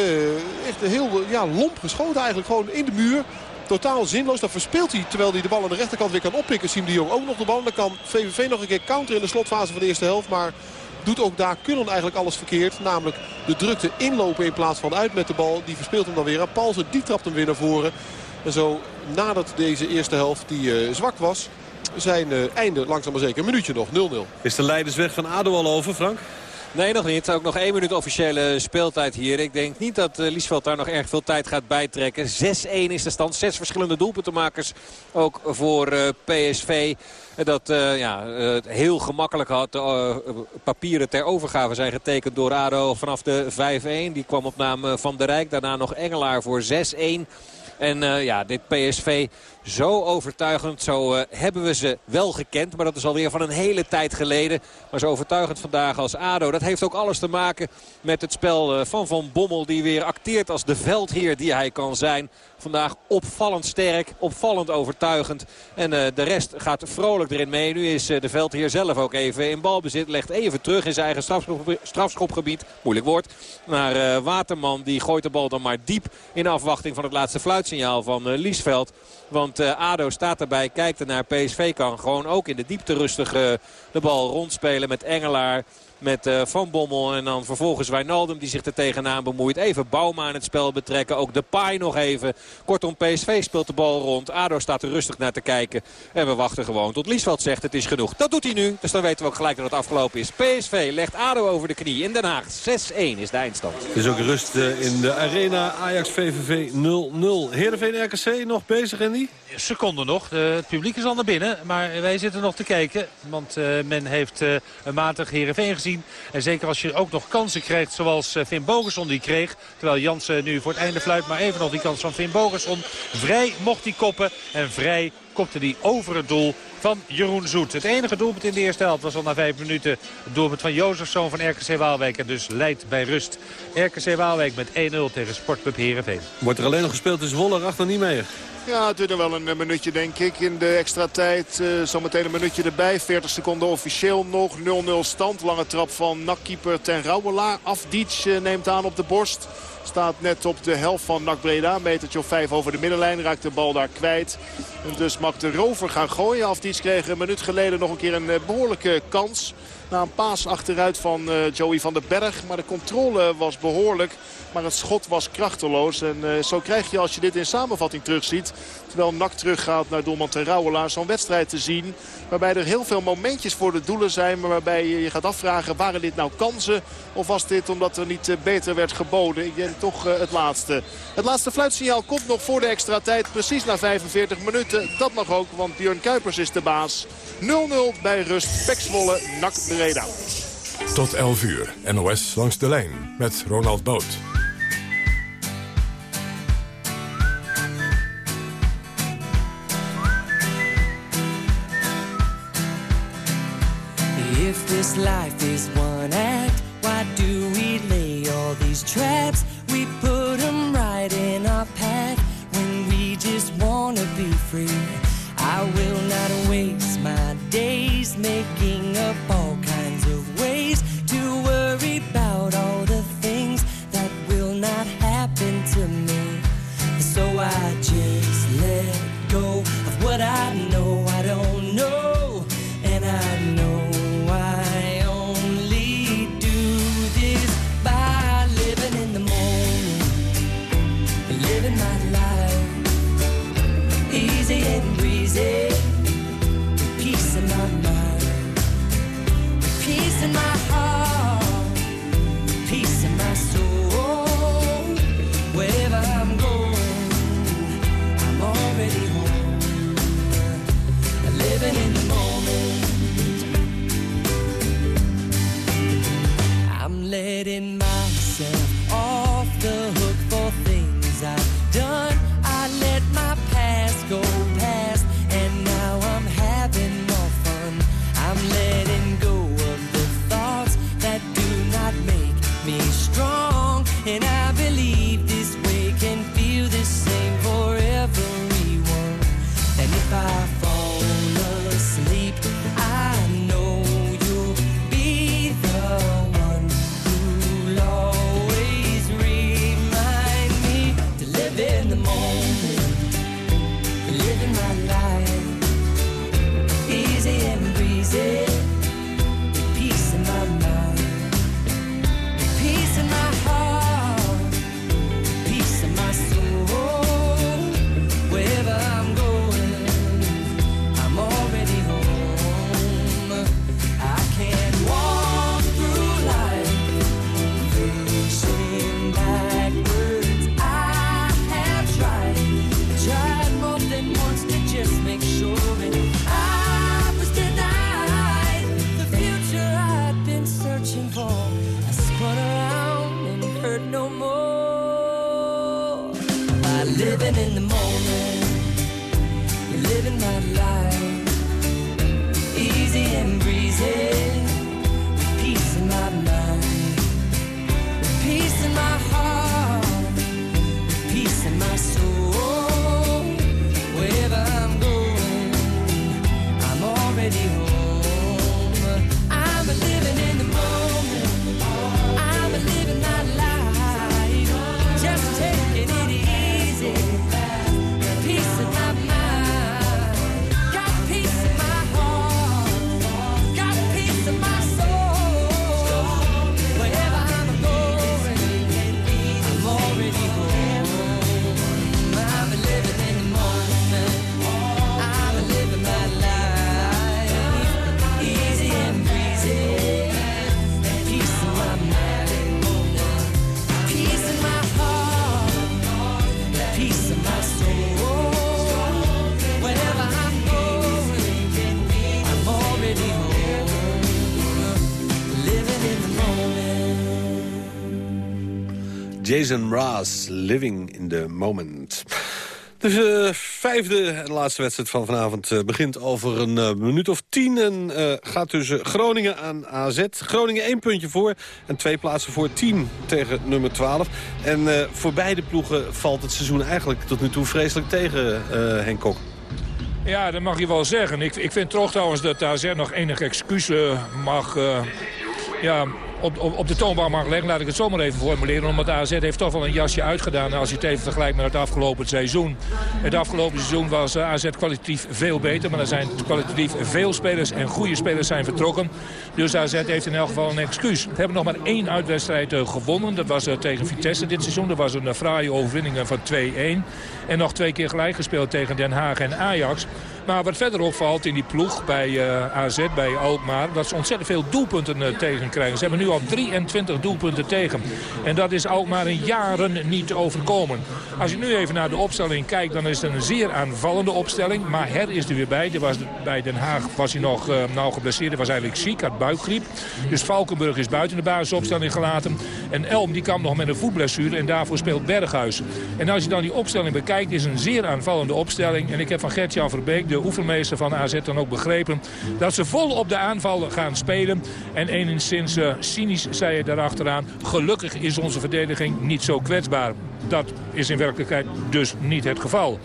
echt heel ja, lomp geschoten eigenlijk. Gewoon in de muur. Totaal zinloos. Dat verspeelt hij terwijl hij de bal aan de rechterkant weer kan oppikken. Siem de Jong ook nog de bal. Dan kan VVV nog een keer counter in de slotfase van de eerste helft. Maar doet ook daar kunnen eigenlijk alles verkeerd. Namelijk de drukte inlopen in plaats van uit met de bal. Die verspeelt hem dan weer aan. Die trapt hem weer naar voren. En zo nadat deze eerste helft die uh, zwak was... zijn uh, einde langzaam maar zeker een minuutje nog. 0-0. Is de leidersweg van ADO al over, Frank? Nee, nog niet. Ook nog één minuut officiële speeltijd hier. Ik denk niet dat uh, Liesveld daar nog erg veel tijd gaat bijtrekken. 6-1 is de stand. Zes verschillende doelpuntenmakers ook voor uh, PSV. Dat uh, ja, heel gemakkelijk had. De papieren ter overgave zijn getekend door ADO vanaf de 5-1. Die kwam op naam Van der Rijk. Daarna nog Engelaar voor 6-1. En ja, dit PSV zo overtuigend. Zo uh, hebben we ze wel gekend. Maar dat is alweer van een hele tijd geleden. Maar zo overtuigend vandaag als ADO. Dat heeft ook alles te maken met het spel uh, van Van Bommel. Die weer acteert als de veldheer die hij kan zijn. Vandaag opvallend sterk, opvallend overtuigend. En uh, de rest gaat vrolijk erin mee. Nu is de veldheer zelf ook even in balbezit. Legt even terug in zijn eigen strafschop, strafschopgebied. Moeilijk woord. Naar Waterman. Die gooit de bal dan maar diep in afwachting van het laatste fluitsignaal van Liesveld. Want ADO staat erbij, kijkt er naar. PSV kan gewoon ook in de diepte rustig de bal rondspelen met Engelaar met uh, Van Bommel. En dan vervolgens Wijnaldum die zich er tegenaan bemoeit. Even Bouma aan het spel betrekken. Ook de Pai nog even. Kortom, PSV speelt de bal rond. ADO staat er rustig naar te kijken. En we wachten gewoon tot Liesveld zegt het is genoeg. Dat doet hij nu. Dus dan weten we ook gelijk dat het afgelopen is. PSV legt ADO over de knie in Den Haag. 6-1 is de eindstand. Het is ook rust uh, in de arena. Ajax VVV 0-0. Heerenveen RKC nog bezig, Andy? Seconden nog. het publiek is al naar binnen. Maar wij zitten nog te kijken. Want uh, men heeft een matig Heerenveen gezien. En zeker als je ook nog kansen krijgt zoals Finn Bogerson die kreeg. Terwijl Jansen nu voor het einde fluit. Maar even nog die kans van Finn Bogerson. Vrij mocht hij koppen. En vrij kopte hij over het doel van Jeroen Zoet. Het enige doelpunt in de eerste helft was al na vijf minuten het doelpunt van Jozefzoon van RKC Waalwijk. En dus leidt bij rust RKC Waalwijk met 1-0 tegen Sportclub Heerenveen. Wordt er alleen nog gespeeld in Zwolle, achter niet meer. Ja, het duurt er wel een minuutje denk ik in de extra tijd. Uh, zometeen een minuutje erbij. 40 seconden officieel nog. 0-0 stand. Lange trap van nakkeeper ten Rauwelaar. Afdic uh, neemt aan op de borst. Staat net op de helft van NAC Breda. Metertje of vijf over de middenlijn. Raakt de bal daar kwijt. En dus mag de rover gaan gooien. Afdic kreeg een minuut geleden nog een keer een behoorlijke kans. Na een paas achteruit van uh, Joey van den Berg. Maar de controle was behoorlijk. Maar het schot was krachteloos. En uh, zo krijg je als je dit in samenvatting terugziet. Terwijl NAC teruggaat naar doelman ten Rauwelaar. Zo'n wedstrijd te zien. Waarbij er heel veel momentjes voor de doelen zijn. Maar waarbij je je gaat afvragen. Waren dit nou kansen? Of was dit omdat er niet uh, beter werd geboden? Ik denk toch uh, het laatste. Het laatste fluitsignaal komt nog voor de extra tijd. Precies na 45 minuten. Dat mag ook. Want Björn Kuipers is de baas. 0-0 bij rust. Pek Zwolle, NAC Breda. Tot 11 uur. NOS langs de lijn met Ronald Boot. Life is one act, why do we lay all these traps? We put them right in our path when we just wanna be free. I will not waste my days making up all Jason Mraz, Living in the Moment. De vijfde en laatste wedstrijd van vanavond eh, begint over een eh, minuut of tien. En eh, gaat tussen Groningen aan AZ. Groningen één puntje voor en twee plaatsen voor team tegen nummer 12. En eh, voor beide ploegen valt het seizoen eigenlijk tot nu toe vreselijk tegen, eh Henk Kok. Ja, dat mag je wel zeggen. Ik, ik vind toch trouwens dat AZ nog enige excuus eh, mag... eh, ja, op, op, de toonbank mag leggen, laat ik het zomaar even formuleren. Omdat AZ heeft toch wel een jasje uitgedaan als je het even vergelijkt met het afgelopen seizoen. Het afgelopen seizoen was eh, AZ kwalitatief veel beter. Maar er zijn kwalitatief veel spelers en goede spelers zijn vertrokken. Dus AZ heeft in elk geval een excuus. We hebben nog maar één uitwedstrijd eh, gewonnen. Dat was eh, tegen Vitesse dit seizoen. Dat was een fraaie overwinning van 2-1. En nog twee keer gelijk gespeeld tegen Den Haag en Ajax. Maar wat verder opvalt in die ploeg bij uh, AZ, bij Alkmaar... dat ze ontzettend veel doelpunten uh, tegen krijgen. Ze hebben nu al 23 doelpunten tegen. En dat is Alkmaar in jaren niet overkomen. Als je nu even naar de opstelling kijkt... dan is het een zeer aanvallende opstelling. Maar Her is er weer bij. Er was, bij Den Haag was hij nog uh, nou geblesseerd. Hij was eigenlijk ziek, had buikgriep. Dus Valkenburg is buiten de basisopstelling gelaten. En Elm die kwam nog met een voetblessure. En daarvoor speelt Berghuis. En als je dan die opstelling bekijkt... is een zeer aanvallende opstelling. En ik heb van Gert-Jan Verbeek de oefenmeester van AZ dan ook begrepen... dat ze vol op de aanval gaan spelen. En enigszins uh, cynisch zei je daarachteraan... gelukkig is onze verdediging niet zo kwetsbaar. Dat is in werkelijkheid dus niet het geval.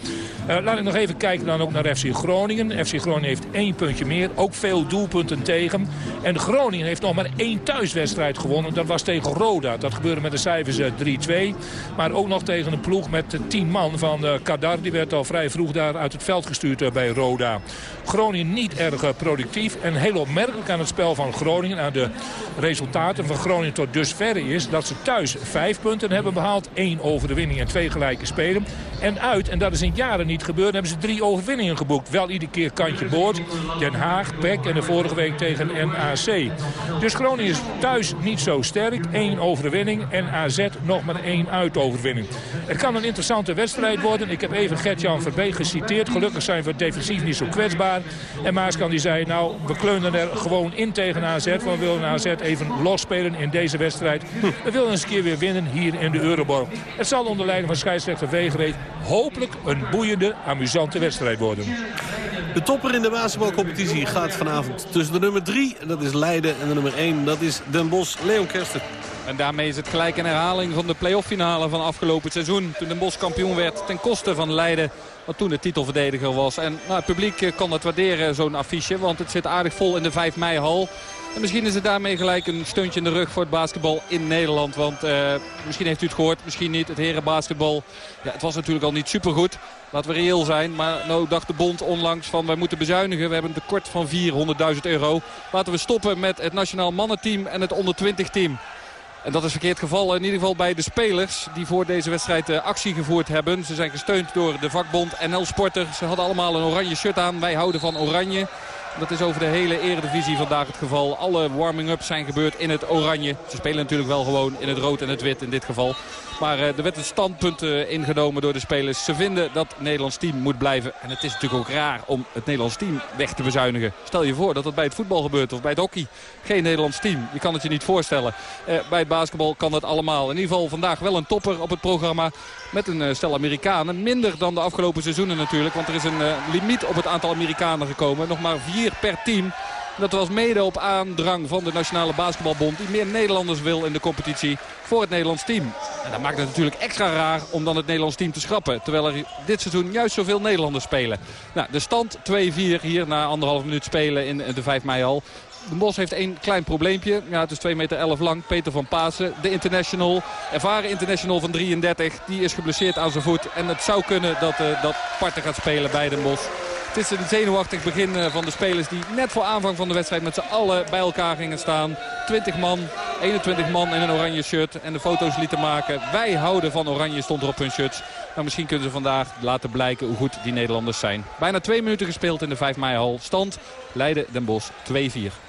Uh, laat ik nog even kijken dan ook naar FC Groningen. FC Groningen heeft één puntje meer. Ook veel doelpunten tegen. En Groningen heeft nog maar één thuiswedstrijd gewonnen. Dat was tegen Roda. Dat gebeurde met de cijfers uh, 3-2. Maar ook nog tegen een ploeg met 10 man van Kadar. Die werd al vrij vroeg daar uit het veld gestuurd bij Roda. Groningen niet erg productief. En heel opmerkelijk aan het spel van Groningen. Aan de resultaten van Groningen tot dusver is dat ze thuis vijf punten hebben behaald. één overwinning en twee gelijke spelen. En uit, en dat is in jaren niet gebeurd, hebben ze drie overwinningen geboekt. Wel iedere keer kantje boord. Den Haag, PEC en de vorige week tegen NAC. Dus Groningen is thuis niet zo sterk. Eén overwinning en AZ nog maar één uitoverwinning. Het kan een interessante wedstrijd worden. Ik heb even Gert-Jan Verbeek geciteerd. Gelukkig zijn we defensief niet zo kwetsbaar. En Maaskan die zei, nou, we kleunen er gewoon in tegen AZ. Want we willen AZ even losspelen in deze wedstrijd. We willen eens een keer weer winnen hier in de Euroborg. Het zal onder leiding van scheidsrechter Wegereed hopelijk een boeiende, amusante wedstrijd worden. De topper in de basketbalcompetitie gaat vanavond tussen de nummer 3, dat is Leiden, en de nummer 1, dat is Den Bosch. Leon Kersten. En daarmee is het gelijk een herhaling van de playoff finale van afgelopen seizoen. Toen Den Bosch kampioen werd ten koste van Leiden. Wat toen de titelverdediger was. En nou, het publiek kan dat waarderen, zo'n affiche. Want het zit aardig vol in de 5 mei hal. En misschien is het daarmee gelijk een steuntje in de rug voor het basketbal in Nederland. Want uh, misschien heeft u het gehoord, misschien niet. Het herenbasketbal, ja, het was natuurlijk al niet supergoed. Laten we reëel zijn. Maar nou dacht de bond onlangs van wij moeten bezuinigen. We hebben een tekort van 400.000 euro. Laten we stoppen met het nationaal mannenteam en het onder 20 team. En dat is verkeerd geval in ieder geval bij de spelers die voor deze wedstrijd uh, actie gevoerd hebben. Ze zijn gesteund door de vakbond NL Sporter. Ze hadden allemaal een oranje shirt aan. Wij houden van oranje. Dat is over de hele eredivisie vandaag het geval. Alle warming-ups zijn gebeurd in het oranje. Ze spelen natuurlijk wel gewoon in het rood en het wit in dit geval. Maar er werd een standpunt ingenomen door de spelers. Ze vinden dat het Nederlands team moet blijven. En het is natuurlijk ook raar om het Nederlands team weg te bezuinigen. Stel je voor dat dat bij het voetbal gebeurt of bij het hockey. Geen Nederlands team. Je kan het je niet voorstellen. bij het basketbal kan dat allemaal. In ieder geval vandaag wel een topper op het programma. Met een stel Amerikanen. Minder dan de afgelopen seizoenen natuurlijk. Want er is een limiet op het aantal Amerikanen gekomen. Nog maar vier per team. Dat was mede op aandrang van de Nationale Basketbalbond. Die meer Nederlanders wil in de competitie voor het Nederlands team. En dat maakt het natuurlijk extra raar om dan het Nederlands team te schrappen. Terwijl er dit seizoen juist zoveel Nederlanders spelen. Nou, de stand 2-4 hier na anderhalf minuut spelen in de 5 mei al. De Bos heeft één klein probleempje. Ja, het is 2 meter 11 lang. Peter van Pasen, de international, ervaren international van 33. Die is geblesseerd aan zijn voet. En het zou kunnen dat, uh, dat Parten gaat spelen bij de Bos. Het is een zenuwachtig begin eh, van de spelers die net voor aanvang van de wedstrijd met z'n allen bij elkaar gingen staan. 20 man, 21 man in een oranje shirt en de foto's lieten maken. Wij houden van oranje stond er op hun shirts. Maar misschien kunnen ze vandaag laten blijken hoe goed die Nederlanders zijn. Bijna twee minuten gespeeld in de 5 mei hal. Stand Leiden Den Bosch 2-4.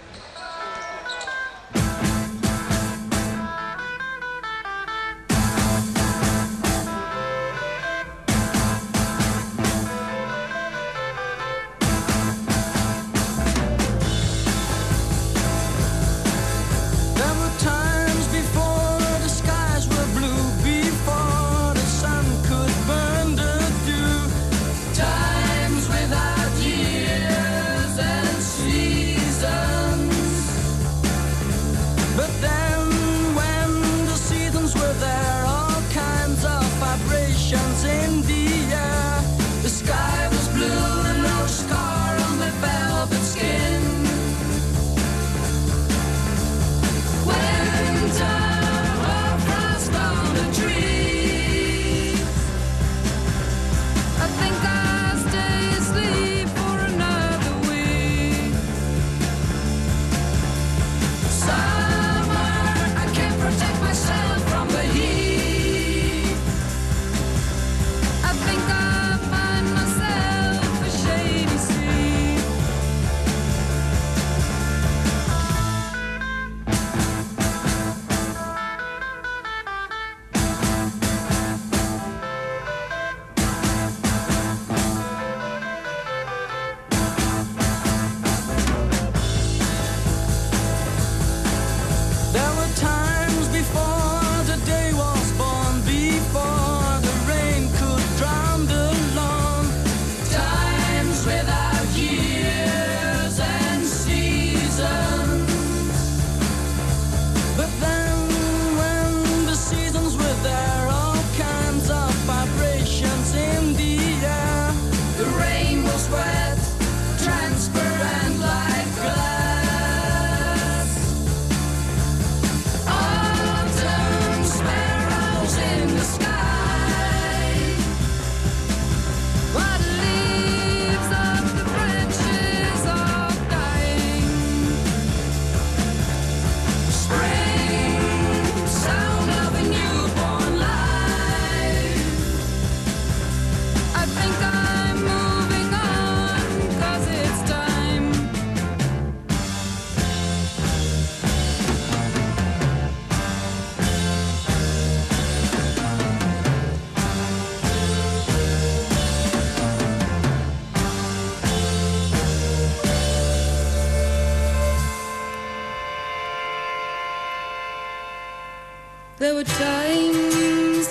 There were times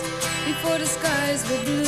before the skies were blue.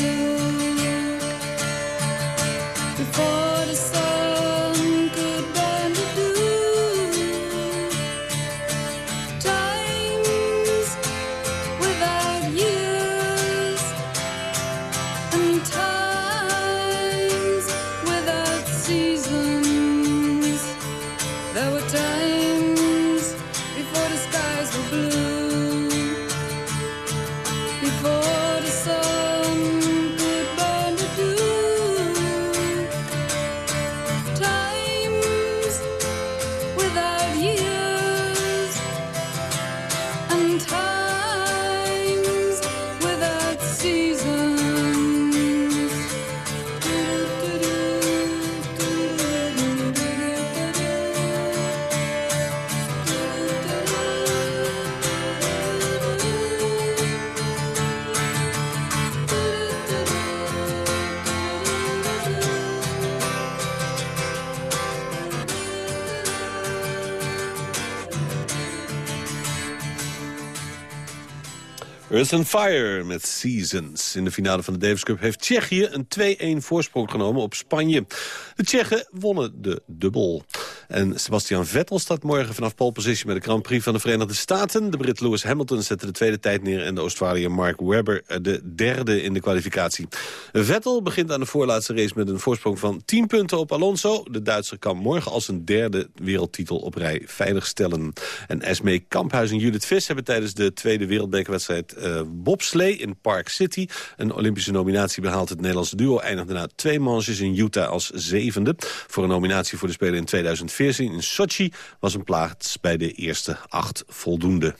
Earth Fire met Seasons. In de finale van de Davis Cup heeft Tsjechië een 2-1 voorsprong genomen op Spanje. De Tsjechen wonnen de dubbel. En Sebastian Vettel staat morgen vanaf pole position met de Grand Prix van de Verenigde Staten. De Brit Lewis Hamilton zette de tweede tijd neer en de Australiër Mark Webber de derde in de kwalificatie. Vettel begint aan de voorlaatste race met een voorsprong van 10 punten op Alonso. De Duitser kan morgen als een derde wereldtitel op rij veiligstellen. En Esmee Kamphuis en Judith Vis hebben tijdens de tweede wereldbekerwedstrijd uh, bobslee in Park City. Een Olympische nominatie behaald. Het Nederlandse duo eindigde na twee manches in Utah als zevende. Voor een nominatie voor de Spelen in 2014 in Sochi was een plaats bij de eerste acht voldoende.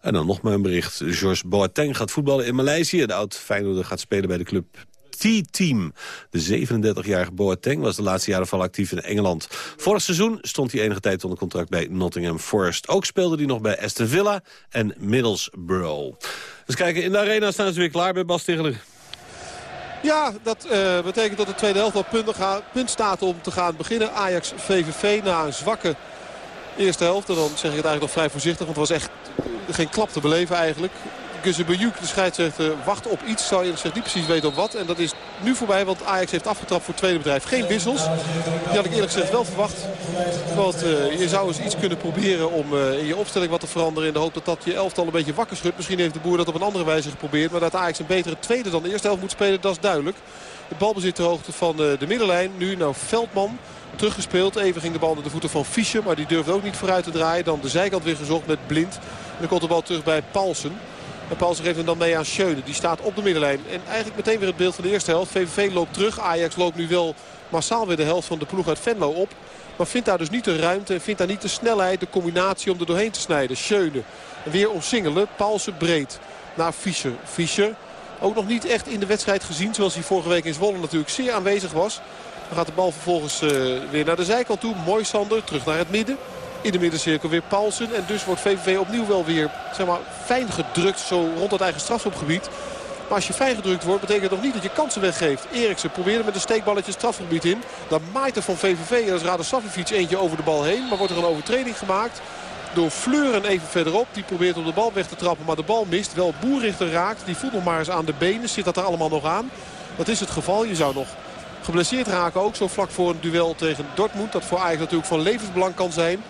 En dan nog maar een bericht. George Boateng gaat voetballen in Maleisië. De oud-Feyenoorder gaat spelen bij de club T-Team. De 37-jarige Boateng was de laatste jaren vooral actief in Engeland. Vorig seizoen stond hij enige tijd onder contract bij Nottingham Forest. Ook speelde hij nog bij Aston Villa en Middlesbrough. Dus kijken, in de arena staan ze weer klaar bij Bas Tegeler. Ja, dat uh, betekent dat de tweede helft op punt, punt staat om te gaan beginnen. Ajax-VVV na een zwakke eerste helft. En dan zeg ik het eigenlijk nog vrij voorzichtig. Want het was echt geen klap te beleven eigenlijk. Guzebuyuk, de scheidsrechter, wacht op iets. Zou je niet precies weten op wat. En dat is nu voorbij, want Ajax heeft afgetrapt voor het tweede bedrijf. Geen wissels. Die had ik eerlijk gezegd wel verwacht. Want uh, je zou eens iets kunnen proberen om uh, in je opstelling wat te veranderen. In de hoop dat dat je elftal een beetje wakker schudt. Misschien heeft de boer dat op een andere wijze geprobeerd. Maar dat Ajax een betere tweede dan de eerste helft moet spelen, dat is duidelijk. De balbezit ter hoogte van uh, de middenlijn. Nu nou Veldman teruggespeeld. Even ging de bal naar de voeten van Fischer. Maar die durfde ook niet vooruit te draaien. Dan de zijkant weer gezocht met Blind. Dan komt de bal terug bij Paulsen. En Paulsen geeft hem dan mee aan Schöne. Die staat op de middenlijn. En eigenlijk meteen weer het beeld van de eerste helft. VVV loopt terug. Ajax loopt nu wel massaal weer de helft van de ploeg uit Venlo op. Maar vindt daar dus niet de ruimte. En vindt daar niet de snelheid, de combinatie om er doorheen te snijden. Schöne. Weer omsingelen. Paulsen breed naar Fischer. Fischer ook nog niet echt in de wedstrijd gezien. Zoals hij vorige week in Zwolle natuurlijk zeer aanwezig was. Dan gaat de bal vervolgens uh, weer naar de zijkant toe. Mooi Sander, terug naar het midden. In de middencirkel weer Paulsen. En dus wordt VVV opnieuw wel weer zeg maar, fijn gedrukt zo rond het eigen strafschopgebied. Maar als je fijn gedrukt wordt, betekent dat nog niet dat je kansen weggeeft. Eriksen probeerde met een steekballetje strafgebied in. Dan maait er van VVV en als Rade Savic eentje over de bal heen. Maar wordt er een overtreding gemaakt door Fleuren even verderop. Die probeert om de bal weg te trappen, maar de bal mist. Wel Boerrichter raakt. Die voelt nog maar eens aan de benen. Zit dat er allemaal nog aan? Dat is het geval. Je zou nog geblesseerd raken ook. Zo vlak voor een duel tegen Dortmund. Dat voor Ajax natuurlijk van levensbelang kan zijn.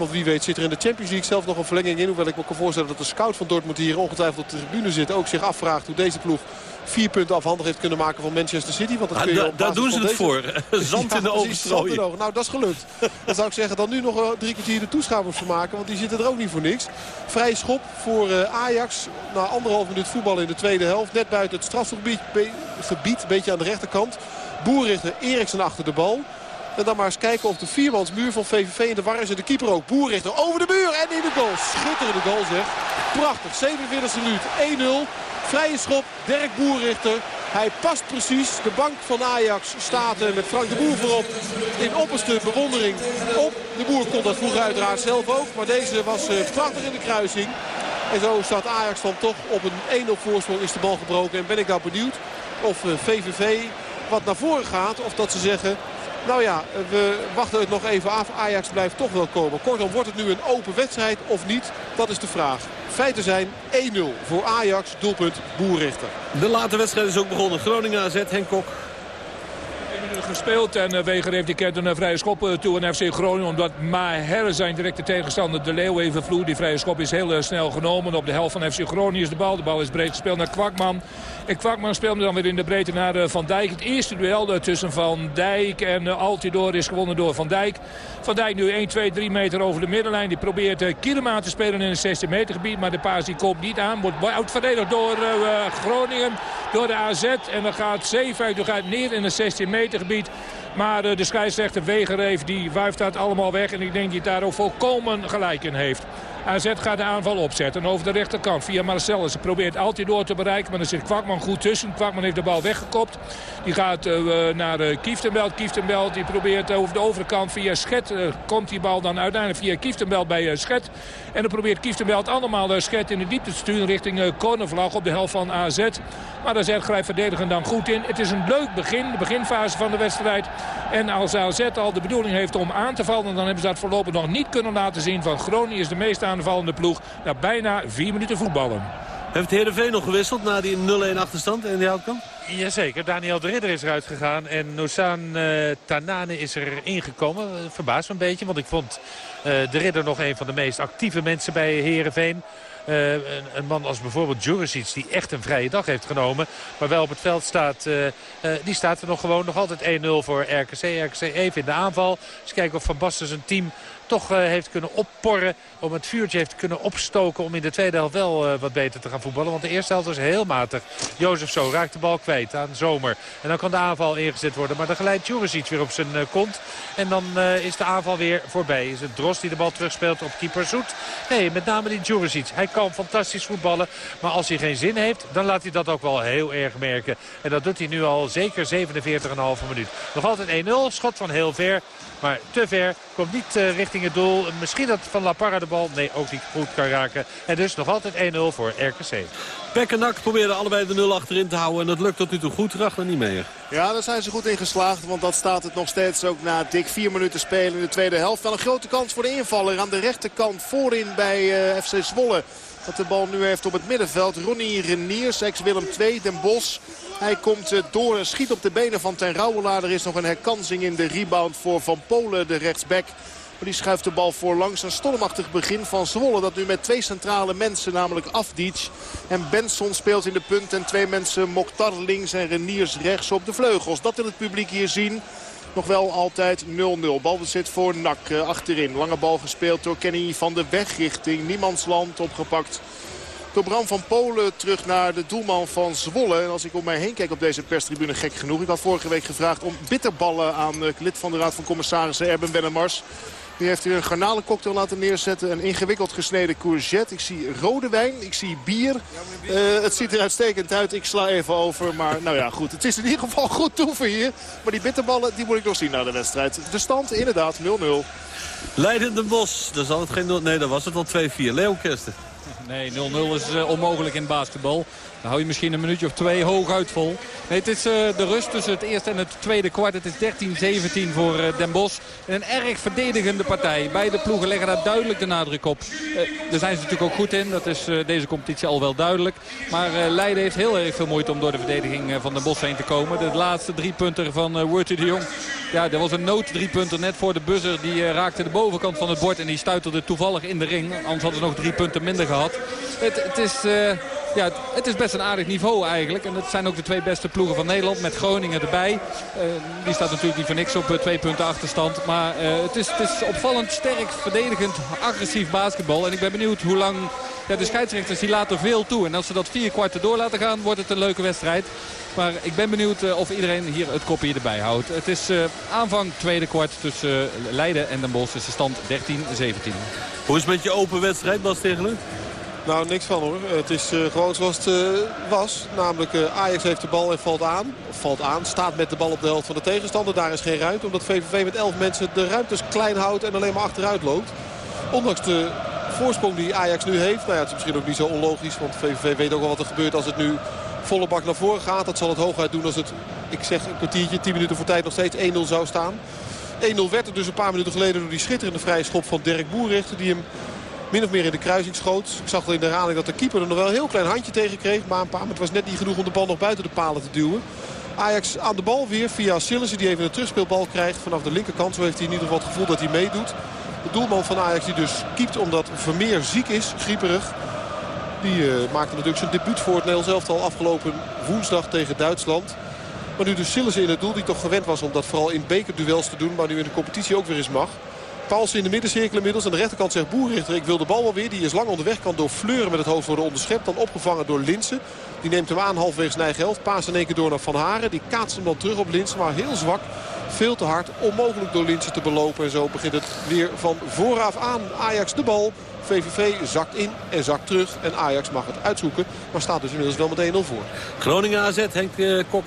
Want wie weet zit er in de Champions League zelf nog een verlenging in. Hoewel ik me kan voorstellen dat de scout van Dortmund hier ongetwijfeld op de tribune zit. Ook zich afvraagt hoe deze ploeg vier punten afhandig heeft kunnen maken van Manchester City. Want dat ah, kun je daar doen ze het deze... voor. Zand in de ogen strooien. Nou, dat is gelukt. dan zou ik zeggen, dan nu nog drie kwartier de toeschouwers van maken. Want die zitten er ook niet voor niks. Vrij schop voor uh, Ajax. Na anderhalf minuut voetbal in de tweede helft. Net buiten het strafgebied. Gebied, een beetje aan de rechterkant. Boerrichter Eriksen achter de bal. En dan maar eens kijken of de viermansmuur van VVV in de war is. En de keeper ook. Boerrichter over de muur en in de goal. Schitterende goal zeg. Prachtig. 47 minuut. 1-0. Vrije schop. Dirk Boerrichter. Hij past precies. De bank van Ajax staat met Frank de Boer voorop. In opperste bewondering op. De Boer kon dat vroeger uiteraard zelf ook. Maar deze was prachtig in de kruising. En zo staat Ajax dan toch op een 1-0 voorsprong is de bal gebroken. En ben ik nou benieuwd of VVV wat naar voren gaat. Of dat ze zeggen, nou ja, we wachten het nog even af. Ajax blijft toch wel komen. Kortom, wordt het nu een open wedstrijd of niet? Dat is de vraag. Feiten zijn 1-0 voor Ajax, doelpunt Boerrichter. De late wedstrijd is ook begonnen. Groningen AZ, Henk Kok gespeeld. En Weger heeft die keer een vrije schop toe aan FC Groningen. Omdat Maher zijn directe tegenstander de Leeuw even vloer. Die vrije schop is heel snel genomen. Op de helft van FC Groningen is de bal. De bal is breed gespeeld naar Kwakman. En Kwakman speelde dan weer in de breedte naar Van Dijk. Het eerste duel tussen Van Dijk en Altidor is gewonnen door Van Dijk. Van Dijk nu 1, 2, 3 meter over de middenlijn. Die probeert Kilema te spelen in het 16 meter gebied. Maar de paas die komt niet aan. Wordt uitverdedigd door Groningen. Door de AZ. En dan gaat Zeefuik gaat neer in het 16 meter gebied. Maar uh, de scheidsrechter Wegereef die wuift dat allemaal weg. En ik denk dat hij daar ook volkomen gelijk in heeft. AZ gaat de aanval opzetten over de rechterkant via Marcellus. Ze probeert altijd door te bereiken, maar dan zit Kwakman goed tussen. Kwakman heeft de bal weggekopt. Die gaat uh, naar uh, Kieftenbelt. Kieftenbelt die probeert over de overkant via Schet. Uh, komt die bal dan uiteindelijk via Kieftenbelt bij Schet. En dan probeert Kieftenbelt allemaal Schet in de diepte te sturen richting cornervlag op de helft van AZ. Maar zet grijpt verdedigen dan goed in. Het is een leuk begin, de beginfase van de wedstrijd. En als AZ al de bedoeling heeft om aan te vallen... dan hebben ze dat voorlopig nog niet kunnen laten zien. Van Groningen is de meest aanvallende ploeg. Na bijna vier minuten voetballen. Heeft Heerenveen nog gewisseld na die 0-1 achterstand in die houtkamp? Jazeker, Daniel de Ridder is eruit gegaan en Nozan uh, Tanane is er ingekomen. Verbaast me een beetje, want ik vond uh, de Ridder nog een van de meest actieve mensen bij Heerenveen. Uh, een, een, man als bijvoorbeeld Juricic die echt een vrije dag heeft genomen. Maar wel op het veld staat. Uh, uh, die staat er nog gewoon nog altijd 1-0 voor RKC. RKC even in de aanval. Dus kijken of Van Basten zijn team toch uh, heeft kunnen opporren. Om het vuurtje heeft kunnen opstoken om in de tweede helft wel uh, wat beter te gaan voetballen. Want de eerste helft was heel matig. Jozef zo raakt de bal kwijt aan Zomer. En dan kan de aanval ingezet worden. Maar dan glijdt Juricic weer op zijn uh, kont. En dan is de aanval weer voorbij. Is het Dros die de bal terugspeelt op keeper Zoet? Nee, met name die Juricic. Hij kan fantastisch voetballen. Maar als hij geen zin heeft, dan laat hij dat ook wel heel erg merken. En dat doet hij nu al zeker 47,5 minuut. Nog altijd 1-0. Schot van heel ver. Maar te ver. Komt niet uh, richting het doel. Misschien dat Van La Parra de bal nee, ook niet goed kan raken. En dus nog altijd 1-0 voor RKC. Pek en Nak allebei de 0 achterin te houden. En dat lukt tot nu toe goed. Racht er niet meer. Ja, daar zijn ze goed in geslaagd. Want dat staat het nog steeds ook na dik vier minuten spelen in de tweede helft. Wel een grote kans voor de invaller aan de rechterkant voorin bij uh, FC Zwolle. Dat de bal nu heeft op het middenveld. Ronnie Reniers, ex-Willem II, Den Bos. Hij komt door en schiet op de benen van Ten Rouwelaar. Er is nog een herkansing in de rebound voor Van Polen, de rechtsback. Die schuift de bal voorlangs. Een stormachtig begin van Zwolle. Dat nu met twee centrale mensen, namelijk Afdic en Benson speelt in de punt. En twee mensen, Mokhtar links en Reniers rechts op de vleugels. Dat wil het publiek hier zien. Nog wel altijd 0-0. Balbezit voor Nak achterin. Lange bal gespeeld door Kenny van de Weg richting Niemandsland. Opgepakt door Bram van Polen terug naar de doelman van Zwolle. En als ik om mij heen kijk op deze perstribune, gek genoeg. Ik had vorige week gevraagd om bitterballen aan het lid van de Raad van Commissarissen Erben Wennemars. Die heeft hier een garnalencocktail laten neerzetten. Een ingewikkeld gesneden courgette. Ik zie rode wijn. Ik zie bier. Uh, het ziet er uitstekend uit. Ik sla even over. Maar nou ja, goed. Het is in ieder geval goed toeven hier. Maar die bitterballen, die moet ik nog zien na de wedstrijd. De stand inderdaad 0-0. Leiden de Bos. Dan zal het geen... Nee, dan was het al 2-4. Leon Kersten. Nee, 0-0 is uh, onmogelijk in basketbal. Dan hou je misschien een minuutje of twee hooguit vol. Nee, het is uh, de rust tussen het eerste en het tweede kwart. Het is 13-17 voor uh, Den Bosch. Een erg verdedigende partij. Beide ploegen leggen daar duidelijk de nadruk op. Uh, daar zijn ze natuurlijk ook goed in. Dat is deze competitie al wel duidelijk. Maar Leiden heeft heel erg veel moeite om door de verdediging van Den Bosch heen te komen. De laatste drie punten van uh, de Jong. Ja, er was een nood drie punten net voor de buzzer. Die raakte de bovenkant van het bord en die stuiterde toevallig in de ring. Anders hadden ze nog drie punten minder gehad. Het, het is... Ja, het, is best een aardig niveau eigenlijk. En het zijn ook de twee beste ploegen van Nederland met Groningen erbij. Uh, die staat natuurlijk niet voor niks op uh, twee punten achterstand. Maar uh, het, is, het is opvallend sterk, verdedigend, agressief basketbal. En ik ben benieuwd hoe lang ja, de scheidsrechters die laten veel toe. En als ze dat vier kwarten door laten gaan, wordt het een leuke wedstrijd. Maar ik ben benieuwd of iedereen hier het kopje erbij houdt. Het is aanvang tweede kwart tussen Leiden en Den Bosch. is de stand 13-17. Hoe is het met je open wedstrijd, Bas Tegelen? Nou, niks van hoor. Het is uh, gewoon zoals het uh, was. Namelijk uh, Ajax heeft de bal en valt aan. Of valt aan, staat met de bal op de helft van de tegenstander. Daar is geen ruimte, omdat VVV met 11 mensen de ruimtes klein houdt en alleen maar achteruit loopt. Ondanks de voorsprong die Ajax nu heeft. Nou ja, het is misschien ook niet zo onlogisch, want VVV weet ook wel wat er gebeurt als het nu volle bak naar voren gaat. Dat zal het hooguit doen als het, ik zeg een kwartiertje, 10 minuten voor tijd nog steeds 1-0 zou staan. 1-0 werd er dus een paar minuten geleden door die schitterende vrije schop van Dirk Boerrichter. Die hem min of meer in de kruising schoot. Ik zag al in de herhaling dat de keeper er nog wel een heel klein handje tegen kreeg. Maar een paar, het was net niet genoeg om de bal nog buiten de palen te duwen. Ajax aan de bal weer via Sillissen die even een terugspeelbal krijgt vanaf de linkerkant. Zo heeft hij in ieder geval het gevoel dat hij meedoet. De doelman van Ajax die dus keept omdat Vermeer ziek is, grieperig. Die uh, maakte natuurlijk zijn debuut voor het Nederlands elftal afgelopen woensdag tegen Duitsland. Maar nu dus Sillissen in het doel die toch gewend was om dat vooral in bekerduels te doen. Maar nu in de competitie ook weer eens mag. Paulsen in de middencirkel inmiddels. Aan de rechterkant zegt Boerrichter, ik wil de bal wel weer. Die is lang onderweg, kan door Fleuren met het hoofd worden onderschept. Dan opgevangen door Linsen. Die neemt hem aan halfwegs zijn eigen. Paas in één keer door naar Van Haren. Die kaatst hem dan terug op Linsen, maar heel zwak. Veel te hard, onmogelijk door Linsen te belopen. En zo begint het weer van vooraf aan. Ajax de bal. VVV zakt in en zakt terug. En Ajax mag het uitzoeken. Maar staat dus inmiddels wel met 1-0 voor. Groningen AZ, Henk uh, Kok.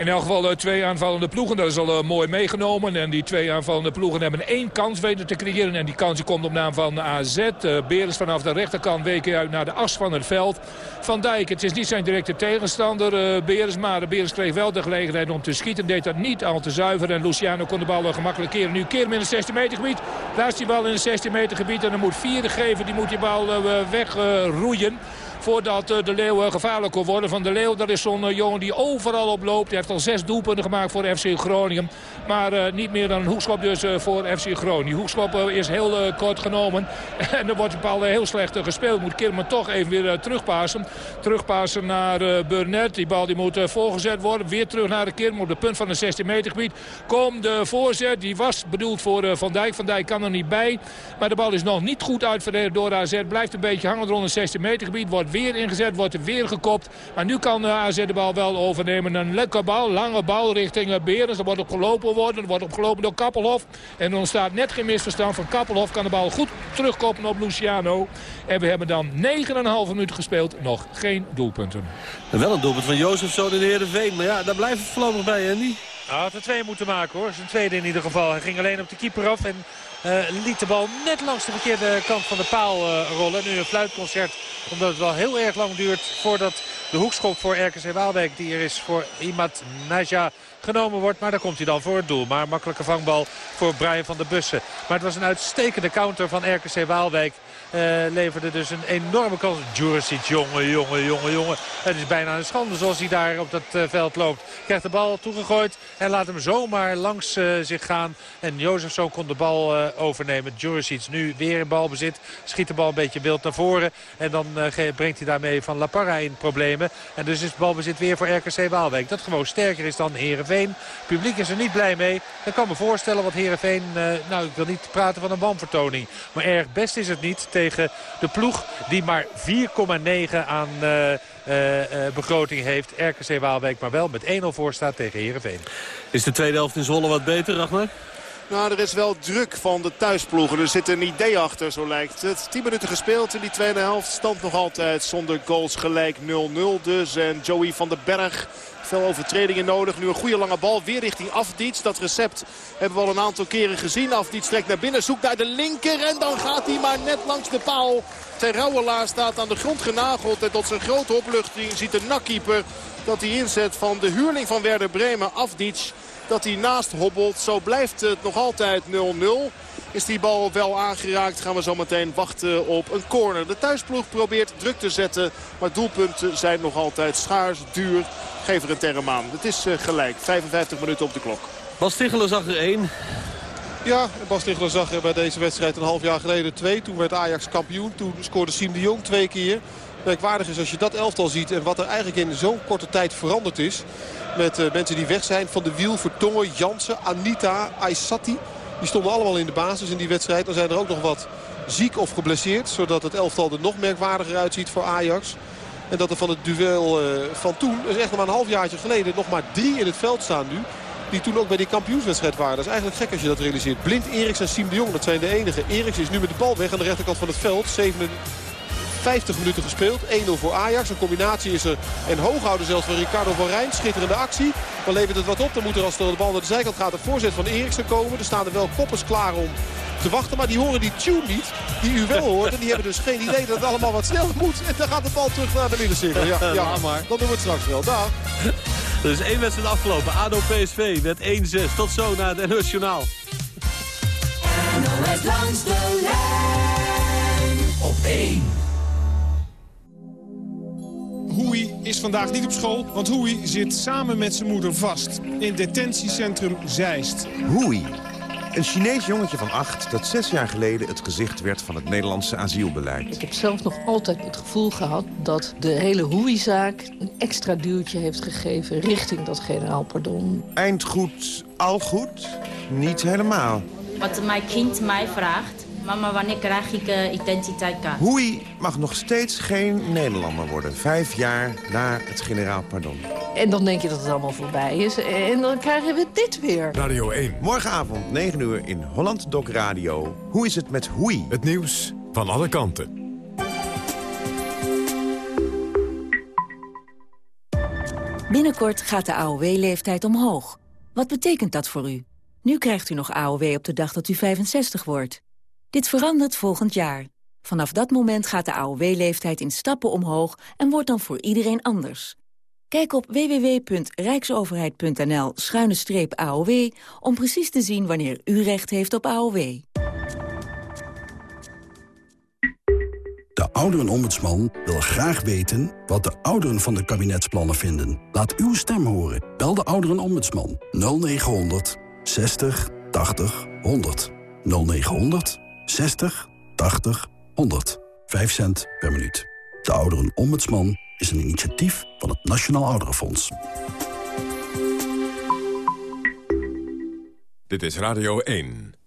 In elk geval twee aanvallende ploegen. Dat is al mooi meegenomen. En die twee aanvallende ploegen hebben één kans weten te creëren. En die kans komt op naam van AZ. Uh, Berens vanaf de rechterkant weken uit naar de as van het veld. Van Dijk, het is niet zijn directe tegenstander. Berens, maar Berens kreeg wel de gelegenheid om te schieten. Deed dat niet al te zuiver. En Luciano kon de bal gemakkelijk keren. Nu keer in het 16 meter gebied. Daar is die bal in het 16 meter gebied. En dan moet vierde geven. Die moet die bal wegroeien voordat de Leeuw gevaarlijk kon worden. Van de Leeuw, dat is zo'n jongen die overal oploopt. Hij heeft al zes doelpunten gemaakt voor FC Groningen. Maar niet meer dan een hoekschop dus voor FC Groningen. hoekschop is heel kort genomen. en er wordt de bal heel slecht gespeeld. Moet Kirman toch even weer terugpassen. Terugpassen naar Burnett. Die bal die moet voorgezet worden. Weer terug naar de Kirman op de punt van het 16 meter gebied. Komt de voorzet. Die was bedoeld voor Van Dijk. Van Dijk kan er niet bij. Maar de bal is nog niet goed uitverdedigd door AZ. Blijft een beetje hangen rond het 16 meter gebied. Wordt weer ingezet. Wordt er weer gekopt. Maar nu kan AZ de bal wel overnemen. Een lekker bal. Lange bal richting Berens. Er wordt opgelopen worden. Er wordt opgelopen door Kappelhof. En er ontstaat net geen misverstand van Kappelhof. Kan de bal goed terugkoppen op Luciano. En we hebben dan 9,5 minuten gespeeld. Nog geen doelpunten. wel een doelpunt van Jozefzoon in de Heerenveen. Maar ja, daar blijft het voorlopig bij, Andy. Hij had er twee moeten maken hoor. Zijn tweede in ieder geval. Hij ging alleen op de keeper af en liet de bal net langs de verkeerde kant van de paal uh, rollen. Nu een fluitconcert omdat het wel heel erg lang duurt voordat de hoekschop voor RKC Waalwijk die er is voor Imad Naja genomen wordt. Maar daar komt hij dan voor het doel. Maar makkelijke vangbal voor Brian van der Bussen. Maar het was een uitstekende counter van RKC Waalwijk. Uh, leverde dus een enorme kans. Juricic, jongen, jongen, jongen, jongen. Het is bijna een schande zoals hij daar op dat uh, veld loopt. Krijgt de bal toegegooid en laat hem zomaar langs uh, zich gaan. En Jozefzoon kon de bal overnemen. Juricic nu weer in balbezit. Schiet de bal een beetje beeld naar voren. En dan brengt hij daarmee Van La Parra in problemen. En dus is balbezit weer voor RKC Waalwijk. Dat gewoon sterker is dan Heerenveen. Het publiek is er niet blij mee. Ik kan me voorstellen wat Heerenveen... nou, ik wil niet praten van een wanvertoning. Maar erg best is het niet tegen de ploeg die maar 4,9 aan uh, uh, begroting heeft. RKC Waalwijk maar wel met 1-0 voor staat tegen Heerenveen. Is de tweede helft in Zwolle wat beter, Ragnar? Nou, er is wel druk van de thuisploegen. Er zit een idee achter, zo lijkt het. 10 minuten gespeeld in die tweede helft. Stand nog altijd zonder goals gelijk 0-0 dus. En Joey van den Berg veel overtredingen nodig. Nu een goede lange bal weer richting Afdiets. Dat recept hebben we al een aantal keren gezien. Afdiets trekt naar binnen, zoekt naar de linker. En dan gaat hij maar net langs de paal. Ter Rauwelaar staat aan de grond genageld. En tot zijn grote opluchting ziet de nakkeeper dat hij inzet van de huurling van Werder Bremen, Afdiets. Dat hij naast hobbelt. Zo blijft het nog altijd 0-0. Is die bal wel aangeraakt gaan we zo meteen wachten op een corner. De thuisploeg probeert druk te zetten. Maar doelpunten zijn nog altijd schaars, duur. Geef er een term aan. Het is uh, gelijk. 55 minuten op de klok. Bas Tichelen zag er één. Ja, Bas Tichelen zag er bij deze wedstrijd een half jaar geleden twee. Toen werd Ajax kampioen. Toen scoorde Siem de Jong twee keer. Merkwaardig is als je dat elftal ziet en wat er eigenlijk in zo'n korte tijd veranderd is. Met uh, mensen die weg zijn. Van de Wiel, Vertongen, Jansen, Anita, Aysati. Die stonden allemaal in de basis in die wedstrijd. Dan zijn er ook nog wat ziek of geblesseerd. Zodat het elftal er nog merkwaardiger uitziet voor Ajax. En dat er van het duel uh, van toen, dus echt nog maar een halfjaartje geleden, nog maar drie in het veld staan nu. Die toen ook bij die kampioenswedstrijd waren. Dat is eigenlijk gek als je dat realiseert. Blind, Eriks en Siem de Jong, dat zijn de enige. Eriks is nu met de bal weg aan de rechterkant van het veld. 50 minuten gespeeld. 1-0 voor Ajax. Een combinatie is er. En hooghouden zelfs van Ricardo van Rijn. Schitterende actie. Dan levert het wat op. Dan moet er als de bal naar de zijkant gaat een voorzet van Eriksen komen. Er staan er wel koppers klaar om te wachten. Maar die horen die tune niet. Die u wel hoort. En die hebben dus geen idee dat het allemaal wat sneller moet. En dan gaat de bal terug naar de middencirkel. Ja, ja, maar. Dan doen we het straks wel. Dag. Er is één wedstrijd afgelopen. ADO PSV met 1-6. Tot zo naar het NOS Journaal. NOS langs de lijn op 1. Hoei is vandaag niet op school, want Hoei zit samen met zijn moeder vast. In detentiecentrum Zeist. Hoei. Een Chinees jongetje van acht dat zes jaar geleden het gezicht werd van het Nederlandse asielbeleid. Ik heb zelf nog altijd het gevoel gehad dat de hele Hoei-zaak een extra duwtje heeft gegeven richting dat generaal pardon. Eind goed, al goed? Niet helemaal. Wat mijn kind mij vraagt, Mama, wanneer krijg ik uh, identiteitskaart? Hoei mag nog steeds geen Nederlander worden. Vijf jaar na het generaal pardon. En dan denk je dat het allemaal voorbij is. En dan krijgen we dit weer. Radio 1. Morgenavond, 9 uur in Holland Doc Radio. Hoe is het met Hoei? Het nieuws van alle kanten. Binnenkort gaat de AOW-leeftijd omhoog. Wat betekent dat voor u? Nu krijgt u nog AOW op de dag dat u 65 wordt. Dit verandert volgend jaar. Vanaf dat moment gaat de AOW-leeftijd in stappen omhoog en wordt dan voor iedereen anders. Kijk op www.rijksoverheid.nl-aow om precies te zien wanneer u recht heeft op AOW. De ouderenombudsman wil graag weten wat de ouderen van de kabinetsplannen vinden. Laat uw stem horen. Bel de ouderenombudsman 0900 60 80 100. 0900 60 80 100. 5 cent per minuut. De ouderenombudsman is een initiatief van het Nationaal Ouderenfonds. Dit is Radio 1.